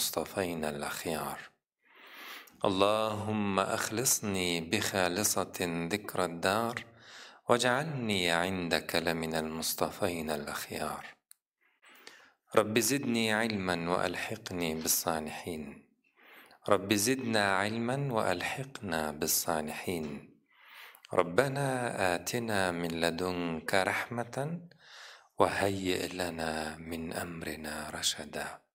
المصطفين الأخيار. اللهم أخلصني بخالصة ذكر الدار واجعلني عندك لمن المصطفين الأخيار. رب زدني علما وألحقني بالصالحين. رب زدنا علما وألحقنا بالصالحين. ربنا آتنا من لدنك رحمة وهيئ لنا من أمرنا رشدا.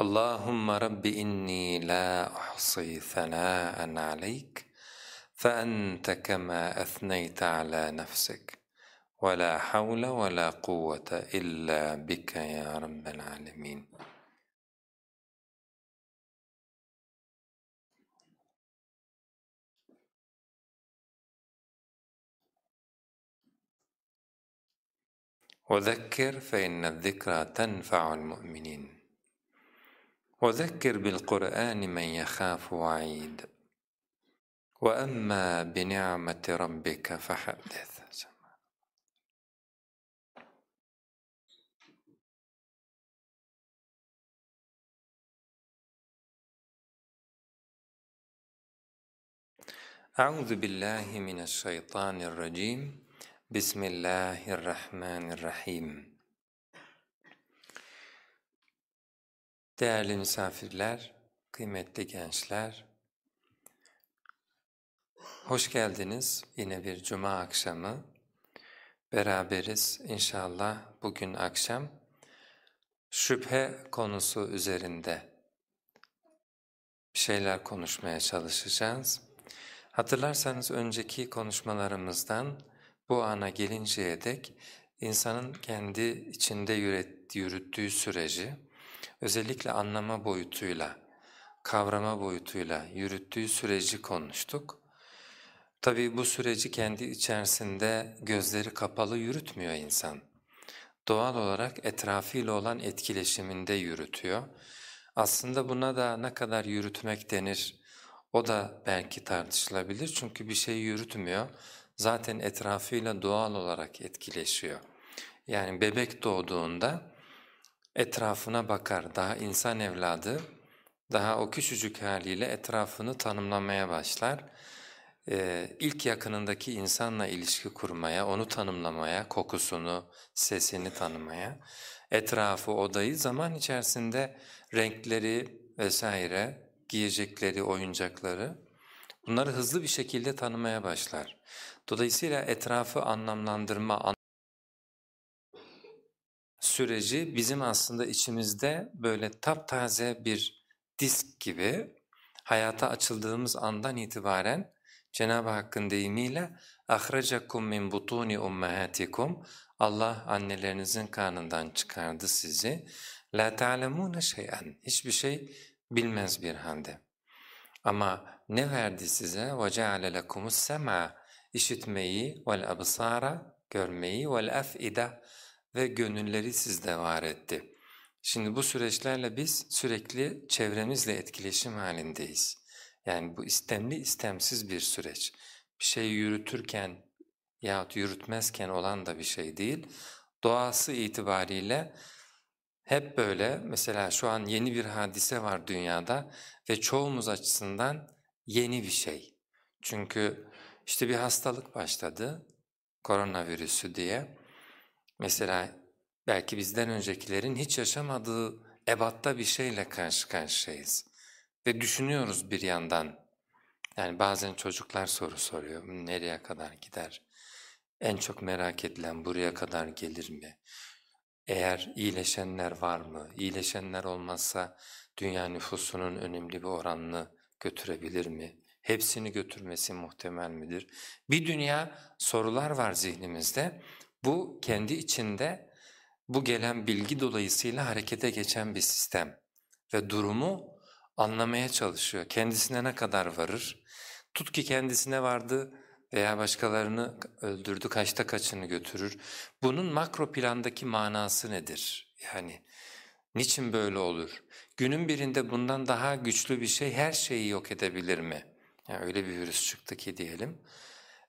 اللهم رب إني لا أحصي ثناء عليك فأنت كما أثنيت على نفسك. ولا حول ولا قوة إلا بك يا رب العالمين. وذكر فإن الذكرى تنفع المؤمنين. وذكر بالقرآن من يخاف وعيد. وأما بنعمة ربك فحدث. أعوذ بالله من الشيطان الرجيم. بسم الله الرحمن الرحيم. Değerli misafirler, kıymetli gençler, hoş geldiniz. Yine bir cuma akşamı beraberiz inşallah bugün akşam şüphe konusu üzerinde bir şeyler konuşmaya çalışacağız. Hatırlarsanız önceki konuşmalarımızdan bu ana gelinceye dek insanın kendi içinde yürüttüğü süreci özellikle anlama boyutuyla, kavrama boyutuyla yürüttüğü süreci konuştuk. Tabii bu süreci kendi içerisinde gözleri kapalı yürütmüyor insan. Doğal olarak etrafıyla olan etkileşiminde yürütüyor. Aslında buna da ne kadar yürütmek denir o da belki tartışılabilir çünkü bir şey yürütmüyor. Zaten etrafıyla doğal olarak etkileşiyor. Yani bebek doğduğunda etrafına bakar, daha insan evladı, daha o küçücük haliyle etrafını tanımlamaya başlar. Ee, ilk yakınındaki insanla ilişki kurmaya, onu tanımlamaya, kokusunu, sesini tanımaya, etrafı, odayı zaman içerisinde renkleri vesaire, giyecekleri, oyuncakları bunları hızlı bir şekilde tanımaya başlar. Dolayısıyla etrafı anlamlandırma, süreci bizim aslında içimizde böyle taptaze bir disk gibi hayata açıldığımız andan itibaren Cenab-ı Hakk'ın deyimiyle اَخْرَجَكُمْ مِنْ بُطُونِ اُمَّهَاتِكُمْ Allah annelerinizin karnından çıkardı sizi. لَا تَعْلَمُونَ شَيْئًا Hiçbir şey bilmez bir halde. Ama ne verdi size? وَجَعَلَ لَكُمُ السَّمَعَ işitmeyi, وَالْأَبْصَارَ görmeyi, وَالْأَفْئِدَ ve gönülleri sizde var etti. Şimdi bu süreçlerle biz sürekli çevremizle etkileşim halindeyiz. Yani bu istemli istemsiz bir süreç. Bir şey yürütürken yahut yürütmezken olan da bir şey değil. Doğası itibariyle hep böyle mesela şu an yeni bir hadise var dünyada ve çoğumuz açısından yeni bir şey. Çünkü işte bir hastalık başladı, koronavirüsü diye. Mesela belki bizden öncekilerin hiç yaşamadığı ebatta bir şeyle karşı karşıyayız. Ve düşünüyoruz bir yandan. Yani bazen çocuklar soru soruyor, nereye kadar gider? En çok merak edilen buraya kadar gelir mi? Eğer iyileşenler var mı? İyileşenler olmazsa dünya nüfusunun önemli bir oranını götürebilir mi? Hepsini götürmesi muhtemel midir? Bir dünya sorular var zihnimizde. Bu kendi içinde bu gelen bilgi dolayısıyla harekete geçen bir sistem ve durumu anlamaya çalışıyor. Kendisine ne kadar varır? Tut ki kendisine vardı veya başkalarını öldürdü, kaçta kaçını götürür. Bunun makro plandaki manası nedir? Yani niçin böyle olur? Günün birinde bundan daha güçlü bir şey her şeyi yok edebilir mi? Yani öyle bir virüs çıktı ki diyelim,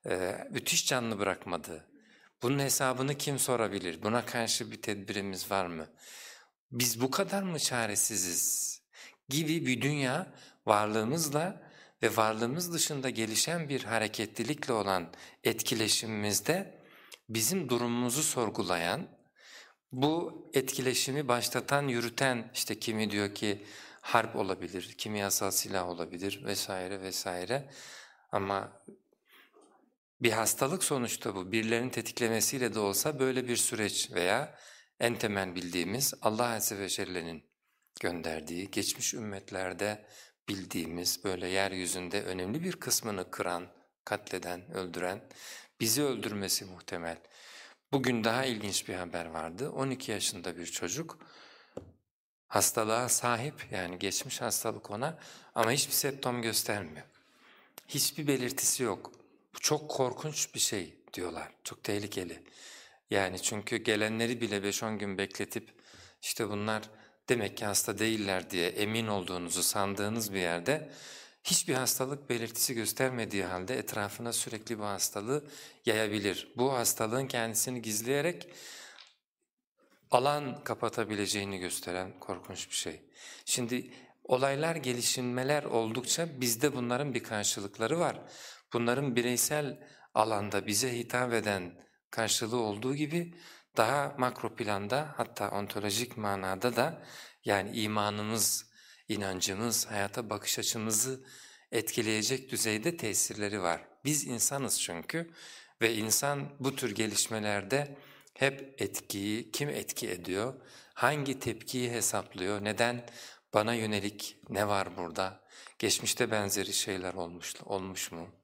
ee, müthiş canlı bırakmadı. Bunun hesabını kim sorabilir? Buna karşı bir tedbirimiz var mı? Biz bu kadar mı çaresiziz? gibi bir dünya varlığımızla ve varlığımız dışında gelişen bir hareketlilikle olan etkileşimimizde bizim durumumuzu sorgulayan, bu etkileşimi başlatan, yürüten işte kimi diyor ki harp olabilir, kimyasal silah olabilir vesaire vesaire ama bir hastalık sonuçta bu. Birilerinin tetiklemesiyle de olsa böyle bir süreç veya en temel bildiğimiz Allah Azze ve Celle'nin gönderdiği, geçmiş ümmetlerde bildiğimiz böyle yeryüzünde önemli bir kısmını kıran, katleden, öldüren, bizi öldürmesi muhtemel. Bugün daha ilginç bir haber vardı. 12 yaşında bir çocuk hastalığa sahip yani geçmiş hastalık ona ama hiçbir septom göstermiyor. Hiçbir belirtisi yok. Bu çok korkunç bir şey diyorlar, çok tehlikeli. Yani çünkü gelenleri bile 5-10 gün bekletip işte bunlar demek ki hasta değiller diye emin olduğunuzu sandığınız bir yerde hiçbir hastalık belirtisi göstermediği halde etrafına sürekli bu hastalığı yayabilir. Bu hastalığın kendisini gizleyerek alan kapatabileceğini gösteren korkunç bir şey. Şimdi olaylar, gelişinmeler oldukça bizde bunların bir karşılıkları var. Bunların bireysel alanda bize hitap eden karşılığı olduğu gibi daha makro planda hatta ontolojik manada da yani imanımız, inancımız, hayata bakış açımızı etkileyecek düzeyde tesirleri var. Biz insanız çünkü ve insan bu tür gelişmelerde hep etkiyi, kim etki ediyor, hangi tepkiyi hesaplıyor, neden bana yönelik ne var burada, geçmişte benzeri şeyler olmuş, olmuş mu?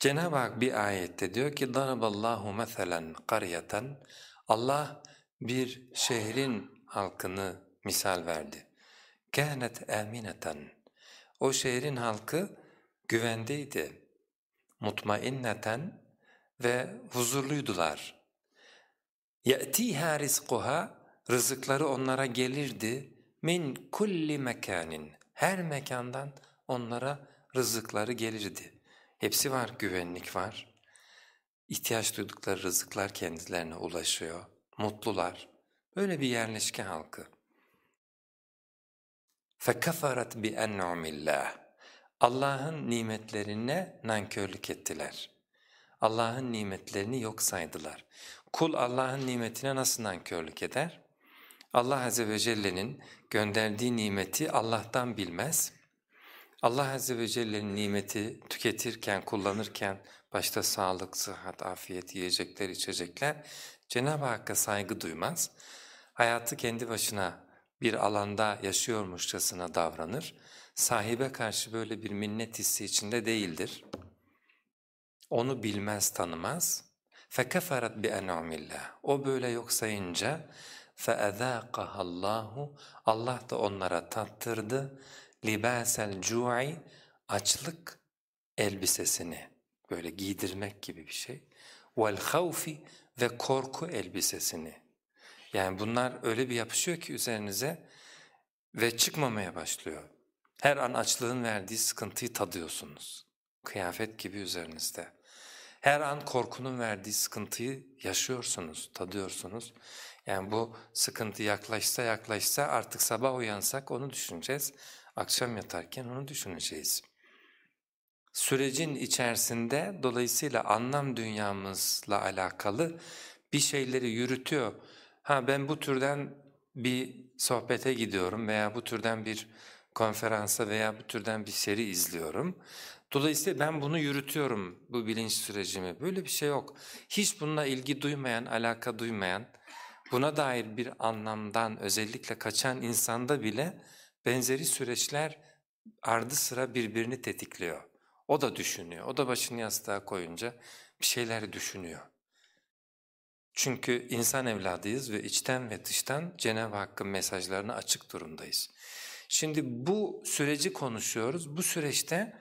Cenab-ı Hak bir ayette diyor ki daraballahu meselen qaryatan Allah bir şehrin halkını misal verdi. Kânet amineten. O şehrin halkı güvendeydi. Mutmainneten ve huzurluydular. Ya'tiha rizquha rızıkları onlara gelirdi min kulli mekanin. Her mekandan onlara rızıkları gelirdi. Hepsi var, güvenlik var. İhtiyaç duydukları rızıklar kendilerine ulaşıyor. Mutlular. Böyle bir yerleşke halkı. فَكَفَرَتْ بِأَنْعُمِ اللّٰهِ Allah'ın nimetlerine nankörlük ettiler. Allah'ın nimetlerini yok saydılar. Kul Allah'ın nimetine nasıl nankörlük eder? Allah Azze ve Celle'nin gönderdiği nimeti Allah'tan bilmez. Allah Azze ve Celle'nin nimeti tüketirken, kullanırken başta sağlık, sıhhat, afiyet, yiyecekler, içecekler Cenab-ı Hakk'a saygı duymaz. Hayatı kendi başına bir alanda yaşıyormuşçasına davranır. Sahibe karşı böyle bir minnet hissi içinde değildir. Onu bilmez, tanımaz. فَكَفَرَتْ بِأَنْعُمِ اللّٰهِ O böyle yok sayınca فَاَذَاقَهَا اللّٰهُ Allah da onlara tattırdı. libasel cu'i açlık elbisesini böyle giydirmek gibi bir şey. Vel havfi ve korku elbisesini. Yani bunlar öyle bir yapışıyor ki üzerinize ve çıkmamaya başlıyor. Her an açlığın verdiği sıkıntıyı tadıyorsunuz. Kıyafet gibi üzerinizde. Her an korkunun verdiği sıkıntıyı yaşıyorsunuz, tadıyorsunuz. Yani bu sıkıntı yaklaşsa yaklaşsa artık sabah uyansak onu düşüneceğiz. Akşam yatarken onu düşüneceğiz. Sürecin içerisinde dolayısıyla anlam dünyamızla alakalı bir şeyleri yürütüyor. Ha ben bu türden bir sohbete gidiyorum veya bu türden bir konferansa veya bu türden bir seri izliyorum. Dolayısıyla ben bunu yürütüyorum, bu bilinç sürecimi. Böyle bir şey yok. Hiç bununla ilgi duymayan, alaka duymayan, buna dair bir anlamdan özellikle kaçan insanda bile benzeri süreçler ardı sıra birbirini tetikliyor. O da düşünüyor, o da başını yastığa koyunca bir şeyler düşünüyor. Çünkü insan evladıyız ve içten ve dıştan Cenab-ı Hakk'ın mesajlarına açık durumdayız. Şimdi bu süreci konuşuyoruz. Bu süreçte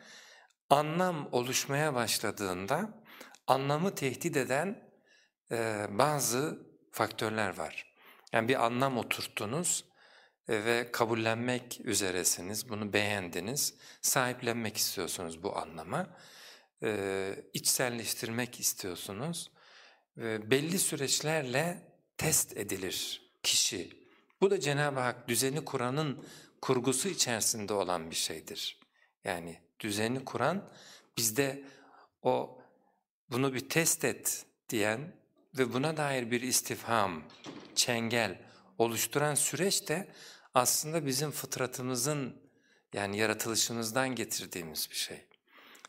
anlam oluşmaya başladığında anlamı tehdit eden e, bazı faktörler var. Yani bir anlam oturttunuz e, ve kabullenmek üzeresiniz, bunu beğendiniz, sahiplenmek istiyorsunuz bu anlama, e, içselleştirmek istiyorsunuz. Belli süreçlerle test edilir kişi Bu da Cenab-ı Hak düzeni kuranın kurgusu içerisinde olan bir şeydir. Yani düzeni kuran bizde o bunu bir test et diyen ve buna dair bir istifham, çengel oluşturan süreç de aslında bizim fıtratımızın yani yaratılışımızdan getirdiğimiz bir şey.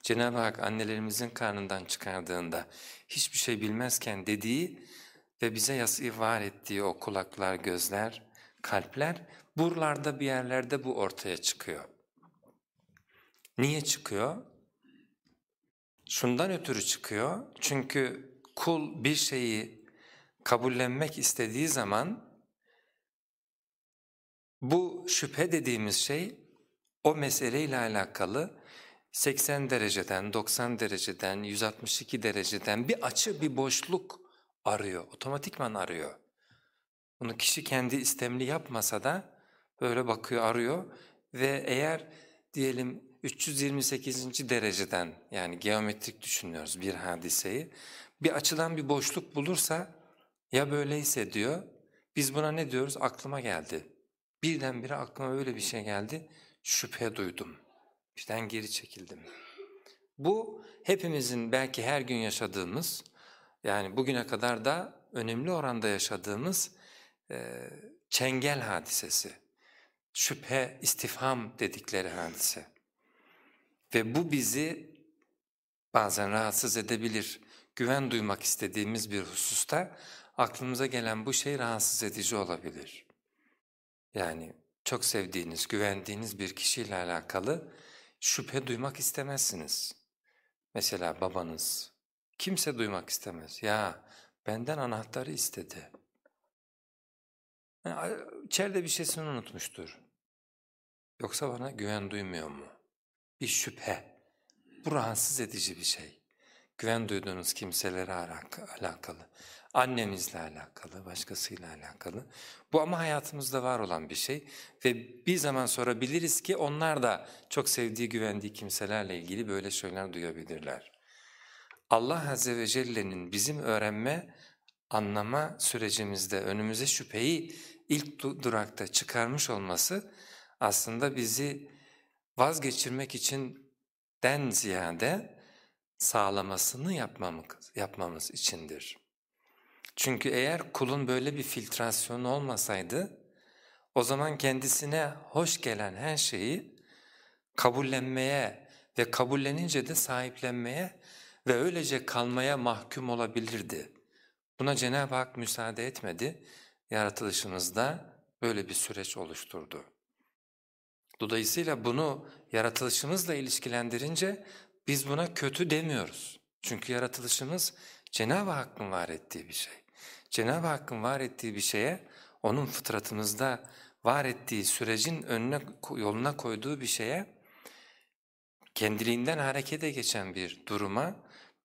Cenab-ı Hak annelerimizin karnından çıkardığında hiçbir şey bilmezken dediği ve bize yası var ettiği o kulaklar, gözler, kalpler buralarda bir yerlerde bu ortaya çıkıyor. Niye çıkıyor? Şundan ötürü çıkıyor çünkü kul bir şeyi kabullenmek istediği zaman bu şüphe dediğimiz şey o meseleyle alakalı 80 dereceden, 90 dereceden, 162 dereceden bir açı, bir boşluk arıyor, otomatikman arıyor. Bunu kişi kendi istemli yapmasa da böyle bakıyor, arıyor ve eğer diyelim 328. dereceden yani geometrik düşünüyoruz bir hadiseyi, bir açıdan bir boşluk bulursa ya böyleyse diyor, biz buna ne diyoruz? Aklıma geldi. Birdenbire aklıma böyle bir şey geldi, şüphe duydum. İşten geri çekildim. Bu hepimizin belki her gün yaşadığımız, yani bugüne kadar da önemli oranda yaşadığımız e, çengel hadisesi. Şüphe, istifham dedikleri hadise. Ve bu bizi bazen rahatsız edebilir. Güven duymak istediğimiz bir hususta aklımıza gelen bu şey rahatsız edici olabilir. Yani çok sevdiğiniz, güvendiğiniz bir kişiyle alakalı şüphe duymak istemezsiniz. Mesela babanız, kimse duymak istemez. Ya benden anahtarı istedi. Yani içeride bir şeysini unutmuştur. Yoksa bana güven duymuyor mu? Bir şüphe. Bu rahatsız edici bir şey. Güven duyduğunuz kimselere alakalı annemizle alakalı, başkasıyla alakalı. Bu ama hayatımızda var olan bir şey ve bir zaman sonra biliriz ki onlar da çok sevdiği, güvendiği kimselerle ilgili böyle şeyler duyabilirler. Allah Azze ve Celle'nin bizim öğrenme, anlama sürecimizde önümüze şüpheyi ilk durakta çıkarmış olması aslında bizi vazgeçirmek için den ziyade sağlamasını yapmamız, yapmamız içindir. Çünkü eğer kulun böyle bir filtrasyonu olmasaydı, o zaman kendisine hoş gelen her şeyi kabullenmeye ve kabullenince de sahiplenmeye ve öylece kalmaya mahkum olabilirdi. Buna Cenab-ı Hak müsaade etmedi, yaratılışımızda böyle bir süreç oluşturdu. Dolayısıyla bunu yaratılışımızla ilişkilendirince biz buna kötü demiyoruz. Çünkü yaratılışımız Cenab-ı Hakk'ın var ettiği bir şey. Cenab-ı Hakk'ın var ettiği bir şeye, onun fıtratımızda var ettiği sürecin önüne yoluna koyduğu bir şeye, kendiliğinden harekete geçen bir duruma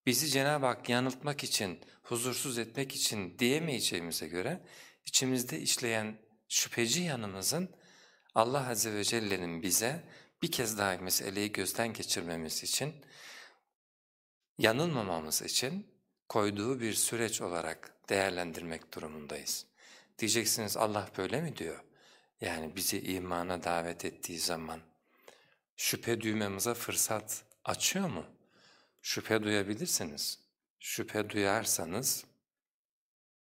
bizi Cenab-ı Hak yanıltmak için, huzursuz etmek için diyemeyeceğimize göre içimizde işleyen şüpheci yanımızın Allah Azze ve Celle'nin bize bir kez daha meseleyi gözden geçirmemiz için, yanılmamamız için koyduğu bir süreç olarak değerlendirmek durumundayız. Diyeceksiniz Allah böyle mi diyor? Yani bizi imana davet ettiği zaman şüphe duymamıza fırsat açıyor mu? Şüphe duyabilirsiniz. Şüphe duyarsanız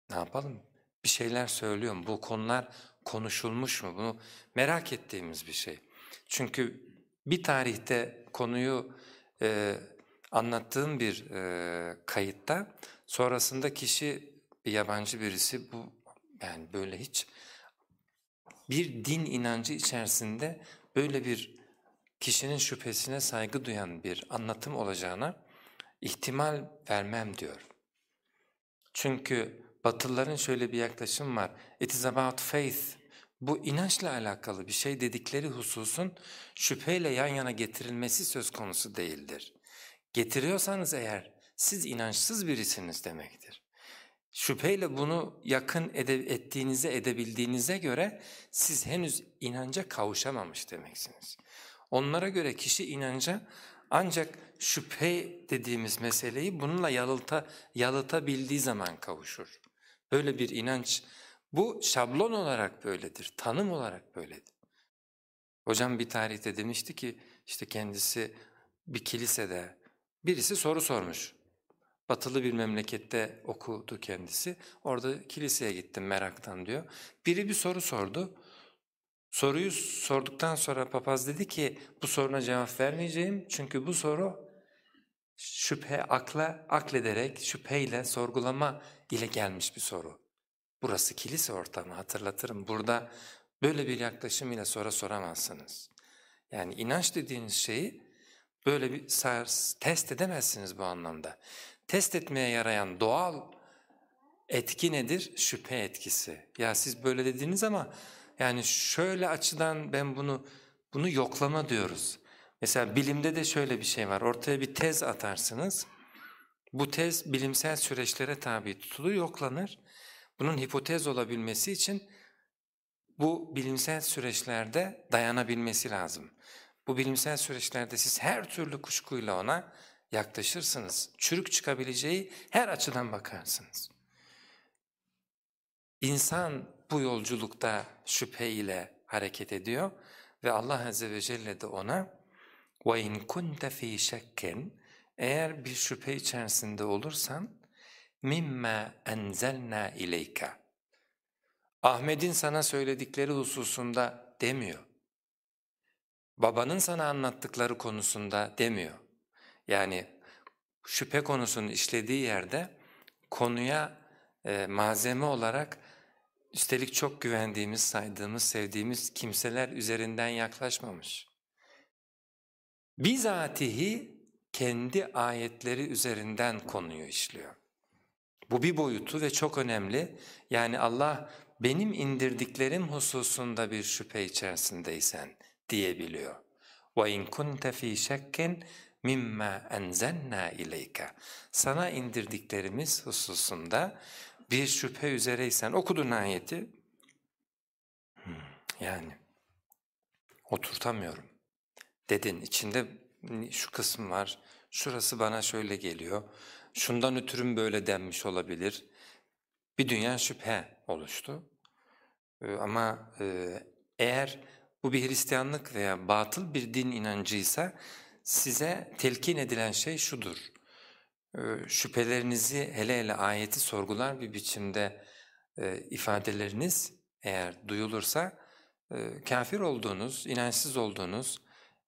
ne yapalım? Bir şeyler söylüyor mu? Bu konular konuşulmuş mu? Bunu merak ettiğimiz bir şey. Çünkü bir tarihte konuyu e, anlattığım bir e, kayıtta sonrasında kişi bir yabancı birisi bu yani böyle hiç bir din inancı içerisinde böyle bir kişinin şüphesine saygı duyan bir anlatım olacağına ihtimal vermem diyor. Çünkü Batılıların şöyle bir yaklaşım var. It is about faith. Bu inançla alakalı bir şey dedikleri hususun şüpheyle yan yana getirilmesi söz konusu değildir. Getiriyorsanız eğer siz inançsız birisiniz demektir. Şüpheyle bunu yakın ede ettiğinize edebildiğinize göre siz henüz inanca kavuşamamış demeksiniz. Onlara göre kişi inanca ancak şüphe dediğimiz meseleyi bununla yalıta, yalıtabildiği zaman kavuşur. Böyle bir inanç Bu şablon olarak böyledir, tanım olarak böyledir. Hocam bir tarihte demişti ki işte kendisi bir kilisede birisi soru sormuş. Batılı bir memlekette okudu kendisi. Orada kiliseye gittim meraktan diyor. Biri bir soru sordu. Soruyu sorduktan sonra papaz dedi ki bu soruna cevap vermeyeceğim çünkü bu soru şüphe akla aklederek şüpheyle sorgulama ile gelmiş bir soru. Burası kilise ortamı hatırlatırım. Burada böyle bir yaklaşım ile sonra soramazsınız. Yani inanç dediğiniz şeyi böyle bir test edemezsiniz bu anlamda. Test etmeye yarayan doğal etki nedir? Şüphe etkisi. Ya siz böyle dediniz ama yani şöyle açıdan ben bunu bunu yoklama diyoruz. Mesela bilimde de şöyle bir şey var. Ortaya bir tez atarsınız. Bu tez bilimsel süreçlere tabi tutulur, yoklanır. Bunun hipotez olabilmesi için bu bilimsel süreçlerde dayanabilmesi lazım. Bu bilimsel süreçlerde siz her türlü kuşkuyla ona yaklaşırsınız. Çürük çıkabileceği her açıdan bakarsınız. İnsan bu yolculukta şüphe ile hareket ediyor ve Allah Azze ve Celle de ona وَاِنْ كُنْتَ ف۪ي شَكٍ Eğer bir şüphe içerisinde olursan مِمَّا اَنْزَلْنَا اِلَيْكَ Ahmet'in sana söyledikleri hususunda demiyor. Babanın sana anlattıkları konusunda demiyor. Yani şüphe konusunun işlediği yerde konuya e, malzeme olarak üstelik çok güvendiğimiz, saydığımız, sevdiğimiz kimseler üzerinden yaklaşmamış. Bizatihi kendi ayetleri üzerinden konuyu işliyor. Bu bir boyutu ve çok önemli. Yani Allah benim indirdiklerim hususunda bir şüphe içerisindeysen diyebiliyor. وَاِنْ كُنْتَ ف۪ي شَكٍ مِمَّا اَنْزَلْنَا اِلَيْكَ Sana indirdiklerimiz hususunda bir şüphe üzereysen okudun ayeti. Hmm, yani oturtamıyorum dedin içinde şu kısım var, şurası bana şöyle geliyor, şundan ötürüm böyle denmiş olabilir. Bir dünya şüphe oluştu. Ee, ama e, eğer bu bir Hristiyanlık veya batıl bir din inancıysa size telkin edilen şey şudur. Ee, şüphelerinizi hele hele ayeti sorgular bir biçimde e, ifadeleriniz eğer duyulursa e, kafir olduğunuz, inançsız olduğunuz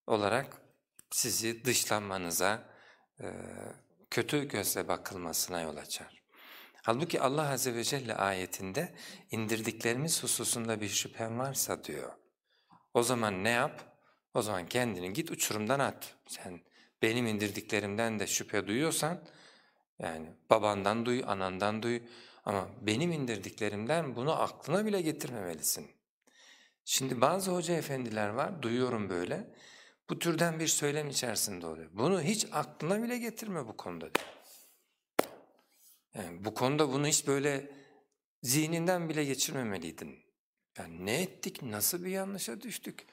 olarak sizi dışlanmanıza, e, kötü gözle bakılmasına yol açar. Halbuki Allah Azze ve Celle ayetinde indirdiklerimiz hususunda bir şüphen varsa diyor. O zaman ne yap? O zaman kendini git uçurumdan at. Sen benim indirdiklerimden de şüphe duyuyorsan, yani babandan duy, anandan duy ama benim indirdiklerimden bunu aklına bile getirmemelisin. Şimdi bazı hoca efendiler var, duyuyorum böyle, bu türden bir söylem içerisinde oluyor. Bunu hiç aklına bile getirme bu konuda diyor. Yani bu konuda bunu hiç böyle zihninden bile geçirmemeliydin. Yani ne ettik, nasıl bir yanlışa düştük?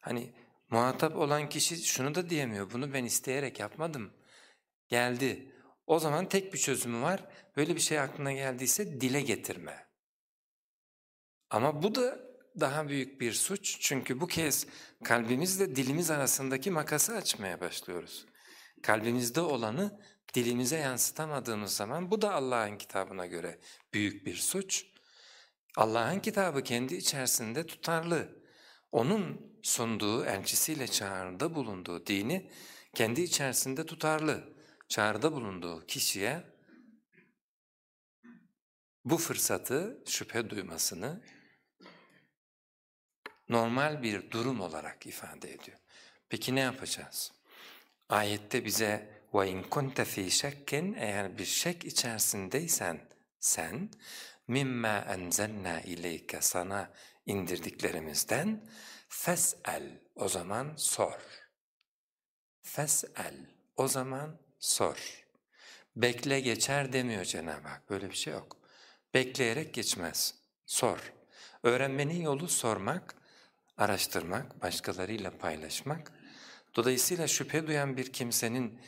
Hani muhatap olan kişi şunu da diyemiyor, bunu ben isteyerek yapmadım. Geldi. O zaman tek bir çözümü var, böyle bir şey aklına geldiyse dile getirme. Ama bu da daha büyük bir suç çünkü bu kez kalbimizle dilimiz arasındaki makası açmaya başlıyoruz. Kalbimizde olanı dilimize yansıtamadığımız zaman bu da Allah'ın kitabına göre büyük bir suç. Allah'ın kitabı kendi içerisinde tutarlı. Onun sunduğu, elçisiyle çağrıda bulunduğu dini kendi içerisinde tutarlı. Çağrıda bulunduğu kişiye bu fırsatı, şüphe duymasını normal bir durum olarak ifade ediyor. Peki ne yapacağız? Ayette bize وَاِنْ كُنْتَ ف۪ي شَكٍ Eğer bir şek içerisindeysen sen mimma enzelna ileyke sana indirdiklerimizden fes'el o zaman sor. Fes'el o zaman sor. Bekle geçer demiyor Cenab-ı Hak böyle bir şey yok. Bekleyerek geçmez. Sor. Öğrenmenin yolu sormak, araştırmak, başkalarıyla paylaşmak. Dolayısıyla şüphe duyan bir kimsenin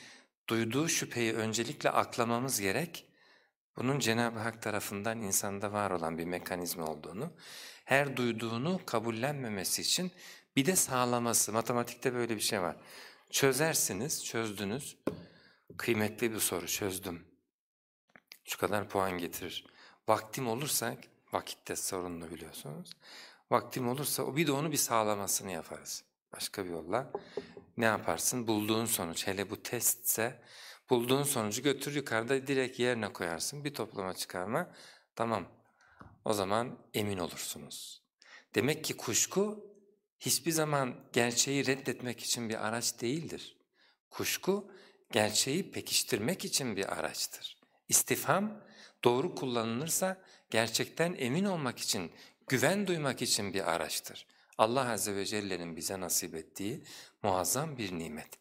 duyduğu şüpheyi öncelikle aklamamız gerek bunun Cenab-ı Hak tarafından insanda var olan bir mekanizma olduğunu, her duyduğunu kabullenmemesi için bir de sağlaması, matematikte böyle bir şey var. Çözersiniz, çözdünüz, kıymetli bir soru çözdüm, şu kadar puan getirir. Vaktim olursa, vakitte sorunlu biliyorsunuz, vaktim olursa bir de onu bir sağlamasını yaparız. Başka bir yolla ne yaparsın? Bulduğun sonuç, hele bu testse, bulduğun sonucu götür yukarıda direkt yerine koyarsın. Bir toplama çıkarma, tamam. O zaman emin olursunuz. Demek ki kuşku hiçbir zaman gerçeği reddetmek için bir araç değildir. Kuşku gerçeği pekiştirmek için bir araçtır. İstifham doğru kullanılırsa gerçekten emin olmak için, güven duymak için bir araçtır. Allah Azze ve Celle'nin bize nasip ettiği muazzam bir nimet.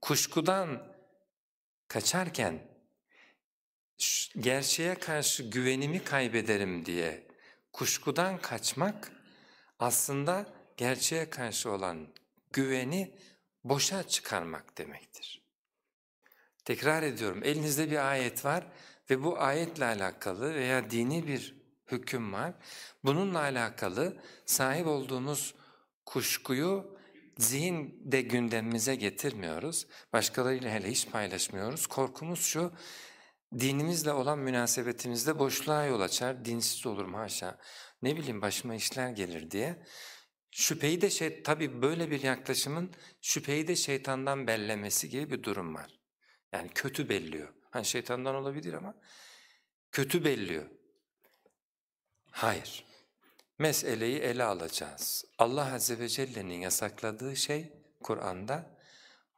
Kuşkudan kaçarken gerçeğe karşı güvenimi kaybederim diye kuşkudan kaçmak aslında gerçeğe karşı olan güveni boşa çıkarmak demektir. Tekrar ediyorum elinizde bir ayet var ve bu ayetle alakalı veya dini bir hüküm var. Bununla alakalı sahip olduğumuz kuşkuyu zihinde gündemimize getirmiyoruz. Başkalarıyla hele hiç paylaşmıyoruz. Korkumuz şu, dinimizle olan münasebetimizde boşluğa yol açar, dinsiz olurum haşa, ne bileyim başıma işler gelir diye. Şüpheyi de şey, tabii böyle bir yaklaşımın şüpheyi de şeytandan bellemesi gibi bir durum var. Yani kötü belliyor. Hani şeytandan olabilir ama kötü belliyor. Hayır Meseleyi ele alacağız. Allah Azze ve Celle'nin yasakladığı şey Kur'an'da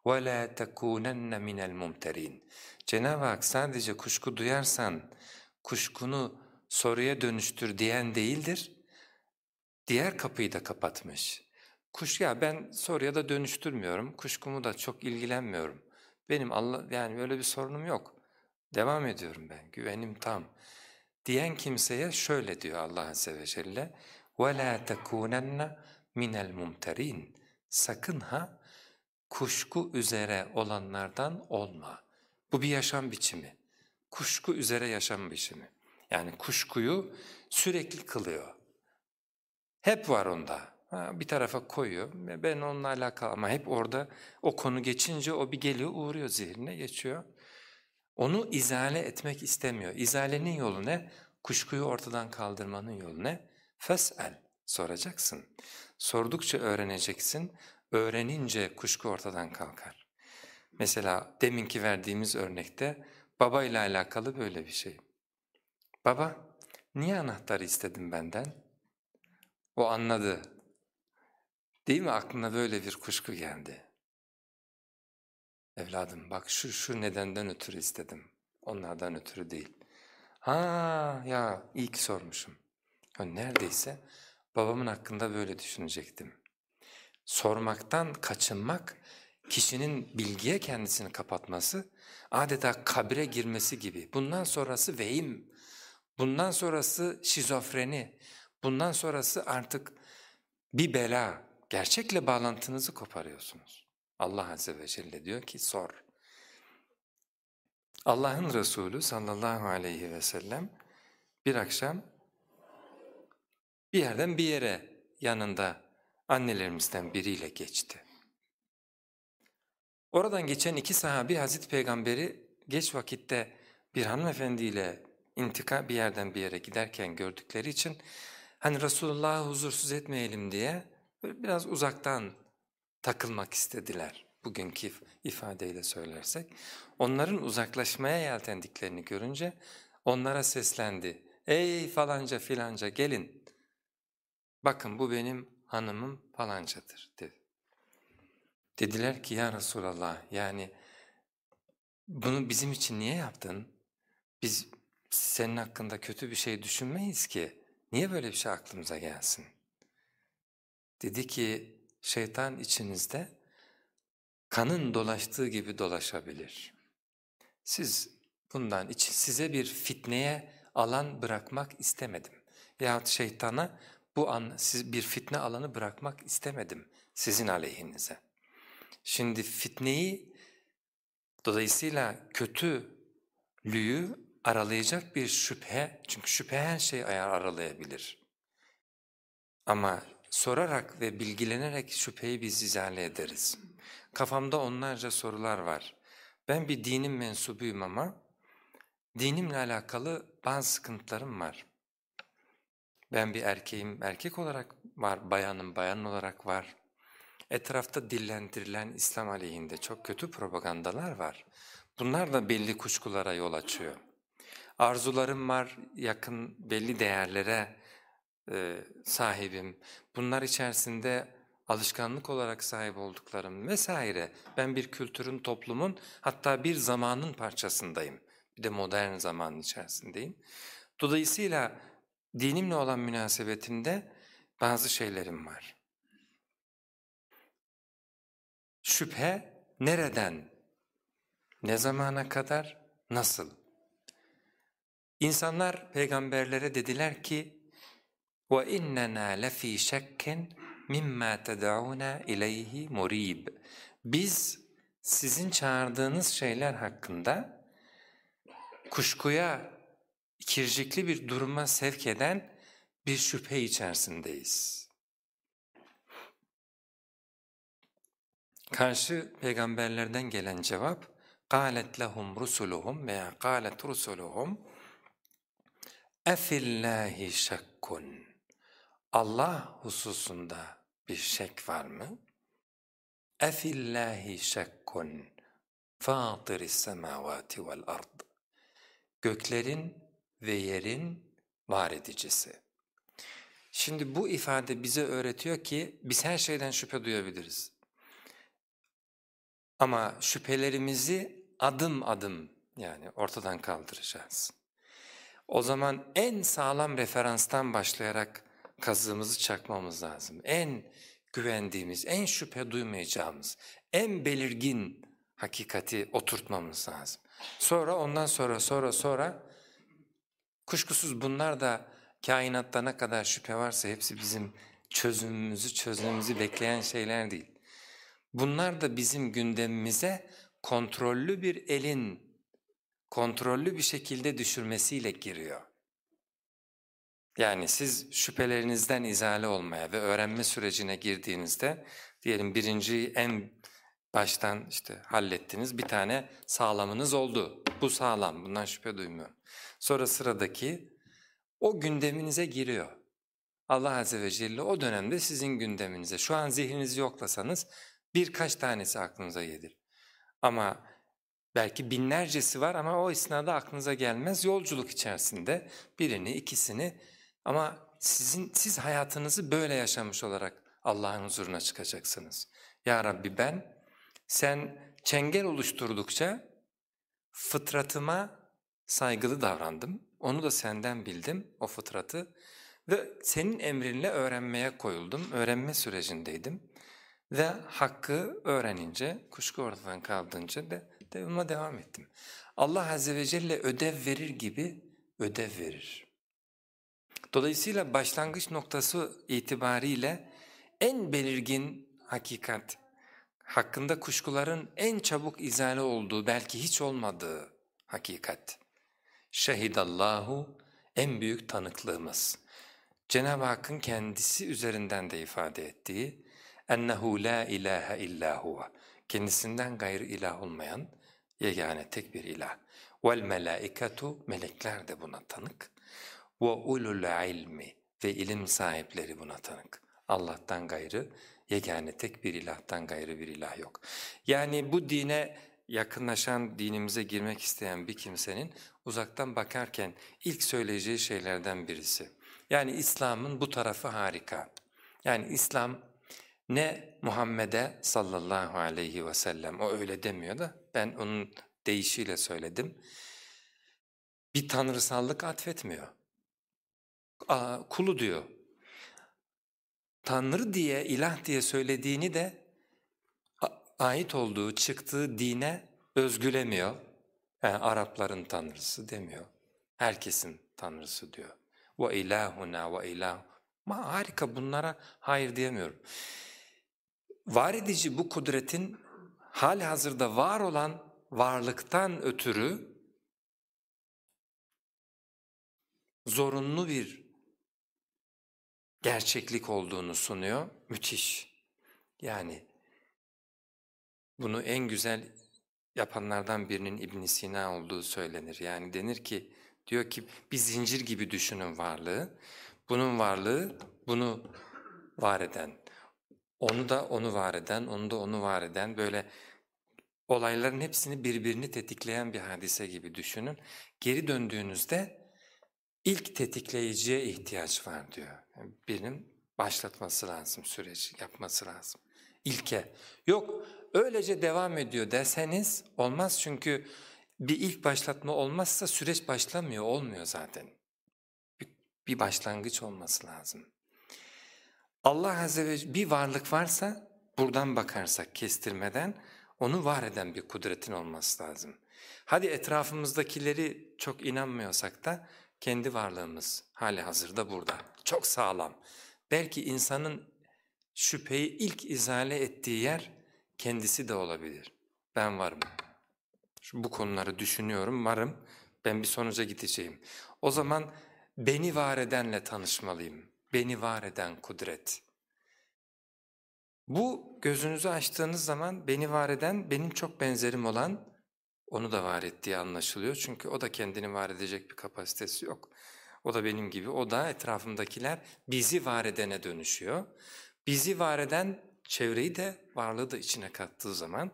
وَلَا تَكُونَنَّ مِنَ الْمُمْتَرِينَ Cenab-ı Hak sadece kuşku duyarsan kuşkunu soruya dönüştür diyen değildir. Diğer kapıyı da kapatmış. Kuş ya ben soruya da dönüştürmüyorum, kuşkumu da çok ilgilenmiyorum. Benim Allah yani öyle bir sorunum yok. Devam ediyorum ben, güvenim tam. Diyen kimseye şöyle diyor Allah Azze ve Celle, وَلَا تَكُونَنَّ مِنَ الْمُمْتَرِينَ Sakın ha kuşku üzere olanlardan olma. Bu bir yaşam biçimi. Kuşku üzere yaşam biçimi. Yani kuşkuyu sürekli kılıyor. Hep var onda. Ha, bir tarafa koyuyor. Ben onunla alakalı ama hep orada o konu geçince o bir geliyor uğruyor zihnine geçiyor. Onu izale etmek istemiyor. İzalenin yolu ne? Kuşkuyu ortadan kaldırmanın yolu ne? Fes'el, soracaksın. Sordukça öğreneceksin, öğrenince kuşku ortadan kalkar. Mesela deminki verdiğimiz örnekte baba ile alakalı böyle bir şey. Baba, niye anahtarı istedin benden? O anladı. Değil mi aklına böyle bir kuşku geldi. Evladım bak şu şu nedenden ötürü istedim. Onlardan ötürü değil. Ha ya iyi ki sormuşum. Ya neredeyse babamın hakkında böyle düşünecektim. Sormaktan kaçınmak, kişinin bilgiye kendisini kapatması, adeta kabre girmesi gibi. Bundan sonrası vehim, bundan sonrası şizofreni, bundan sonrası artık bir bela. Gerçekle bağlantınızı koparıyorsunuz. Allah Azze ve Celle diyor ki sor. Allah'ın Resulü sallallahu aleyhi ve sellem bir akşam bir yerden bir yere yanında annelerimizden biriyle geçti. Oradan geçen iki sahabi Hazreti Peygamber'i geç vakitte bir hanımefendiyle intika bir yerden bir yere giderken gördükleri için hani Resulullah'ı huzursuz etmeyelim diye biraz uzaktan takılmak istediler bugünkü ifadeyle söylersek. Onların uzaklaşmaya yeltendiklerini görünce onlara seslendi. Ey falanca filanca gelin bakın bu benim hanımım falancadır dedi. Dediler ki ya Resulallah yani bunu bizim için niye yaptın? Biz senin hakkında kötü bir şey düşünmeyiz ki. Niye böyle bir şey aklımıza gelsin? Dedi ki şeytan içinizde kanın dolaştığı gibi dolaşabilir. Siz bundan için size bir fitneye alan bırakmak istemedim. Yahut şeytana bu an siz bir fitne alanı bırakmak istemedim sizin aleyhinize. Şimdi fitneyi dolayısıyla kötülüğü aralayacak bir şüphe, çünkü şüphe her şeyi aralayabilir. Ama sorarak ve bilgilenerek şüpheyi biz izale ederiz. Kafamda onlarca sorular var. Ben bir dinin mensubuyum ama dinimle alakalı bazı sıkıntılarım var. Ben bir erkeğim, erkek olarak var, bayanım, bayan olarak var. Etrafta dillendirilen İslam aleyhinde çok kötü propagandalar var. Bunlar da belli kuşkulara yol açıyor. Arzularım var, yakın belli değerlere e, sahibim. Bunlar içerisinde alışkanlık olarak sahip olduklarım vesaire. Ben bir kültürün, toplumun hatta bir zamanın parçasındayım. Bir de modern zamanın içerisindeyim. Dolayısıyla dinimle olan münasebetimde bazı şeylerim var. Şüphe nereden, ne zamana kadar, nasıl? İnsanlar peygamberlere dediler ki وَاِنَّنَا لَف۪ي شَكٍّ مِمَّا تَدَعُونَ اِلَيْهِ مُر۪يبٍ Biz sizin çağırdığınız şeyler hakkında kuşkuya, kircikli bir duruma sevk eden bir şüphe içerisindeyiz. Karşı peygamberlerden gelen cevap قَالَتْ لَهُمْ رُسُلُهُمْ veya قَالَتْ رُسُلُهُمْ اَفِ اللّٰهِ شَكٌّ Allah hususunda bir şek var mı? Efillahi şekkun fâtir-i semâvâti vel ard. Göklerin ve yerin var edicisi. Şimdi bu ifade bize öğretiyor ki biz her şeyden şüphe duyabiliriz. Ama şüphelerimizi adım adım yani ortadan kaldıracağız. O zaman en sağlam referanstan başlayarak kazığımızı çakmamız lazım. En güvendiğimiz, en şüphe duymayacağımız, en belirgin hakikati oturtmamız lazım. Sonra ondan sonra sonra sonra kuşkusuz bunlar da kainatta ne kadar şüphe varsa hepsi bizim çözümümüzü çözmemizi bekleyen şeyler değil. Bunlar da bizim gündemimize kontrollü bir elin kontrollü bir şekilde düşürmesiyle giriyor. Yani siz şüphelerinizden izale olmaya ve öğrenme sürecine girdiğinizde diyelim birinci en baştan işte hallettiniz bir tane sağlamınız oldu. Bu sağlam bundan şüphe duymuyorum. Sonra sıradaki o gündeminize giriyor. Allah Azze ve Celle o dönemde sizin gündeminize şu an zihninizi yoklasanız birkaç tanesi aklınıza gelir. Ama belki binlercesi var ama o esnada aklınıza gelmez yolculuk içerisinde birini ikisini ama sizin siz hayatınızı böyle yaşamış olarak Allah'ın huzuruna çıkacaksınız. Ya Rabbi ben sen çengel oluşturdukça fıtratıma saygılı davrandım. Onu da senden bildim o fıtratı ve senin emrinle öğrenmeye koyuldum. Öğrenme sürecindeydim ve hakkı öğrenince, kuşku ortadan kaldığınca de devama devam ettim. Allah Azze ve Celle ödev verir gibi ödev verir. Dolayısıyla başlangıç noktası itibariyle en belirgin hakikat, hakkında kuşkuların en çabuk izale olduğu, belki hiç olmadığı hakikat. Şehidallahu en büyük tanıklığımız. Cenab-ı Hakk'ın kendisi üzerinden de ifade ettiği ennehu la ilahe illa huve kendisinden gayrı ilah olmayan yegane tek bir ilah. Vel melaiketu melekler de buna tanık ve ulul ilmi ve ilim sahipleri buna tanık. Allah'tan gayrı, yegane tek bir ilahtan gayrı bir ilah yok. Yani bu dine yakınlaşan, dinimize girmek isteyen bir kimsenin uzaktan bakarken ilk söyleyeceği şeylerden birisi. Yani İslam'ın bu tarafı harika. Yani İslam ne Muhammed'e sallallahu aleyhi ve sellem, o öyle demiyor da ben onun deyişiyle söyledim. Bir tanrısallık atfetmiyor kulu diyor. Tanrı diye, ilah diye söylediğini de ait olduğu, çıktığı dine özgülemiyor. Yani Arapların tanrısı demiyor. Herkesin tanrısı diyor. Ve ilahuna ve ilah. Ma harika bunlara hayır diyemiyorum. Var edici bu kudretin hali hazırda var olan varlıktan ötürü zorunlu bir gerçeklik olduğunu sunuyor. Müthiş. Yani bunu en güzel yapanlardan birinin İbn Sina olduğu söylenir. Yani denir ki, diyor ki bir zincir gibi düşünün varlığı. Bunun varlığı bunu var eden, onu da onu var eden, onu da onu var eden böyle olayların hepsini birbirini tetikleyen bir hadise gibi düşünün. Geri döndüğünüzde ilk tetikleyiciye ihtiyaç var diyor. Birinin başlatması lazım süreci, yapması lazım. İlke. Yok öylece devam ediyor derseniz olmaz çünkü bir ilk başlatma olmazsa süreç başlamıyor, olmuyor zaten. Bir, bir başlangıç olması lazım. Allah Azze ve bir varlık varsa buradan bakarsak kestirmeden onu var eden bir kudretin olması lazım. Hadi etrafımızdakileri çok inanmıyorsak da kendi varlığımız hali hazırda burada. Çok sağlam. Belki insanın şüpheyi ilk izale ettiği yer kendisi de olabilir. Ben varım. Şu, bu konuları düşünüyorum, varım. Ben bir sonuca gideceğim. O zaman beni var edenle tanışmalıyım. Beni var eden kudret. Bu gözünüzü açtığınız zaman beni var eden, benim çok benzerim olan onu da var ettiği anlaşılıyor. Çünkü o da kendini var edecek bir kapasitesi yok. O da benim gibi, o da etrafımdakiler bizi var edene dönüşüyor. Bizi var eden çevreyi de varlığı da içine kattığı zaman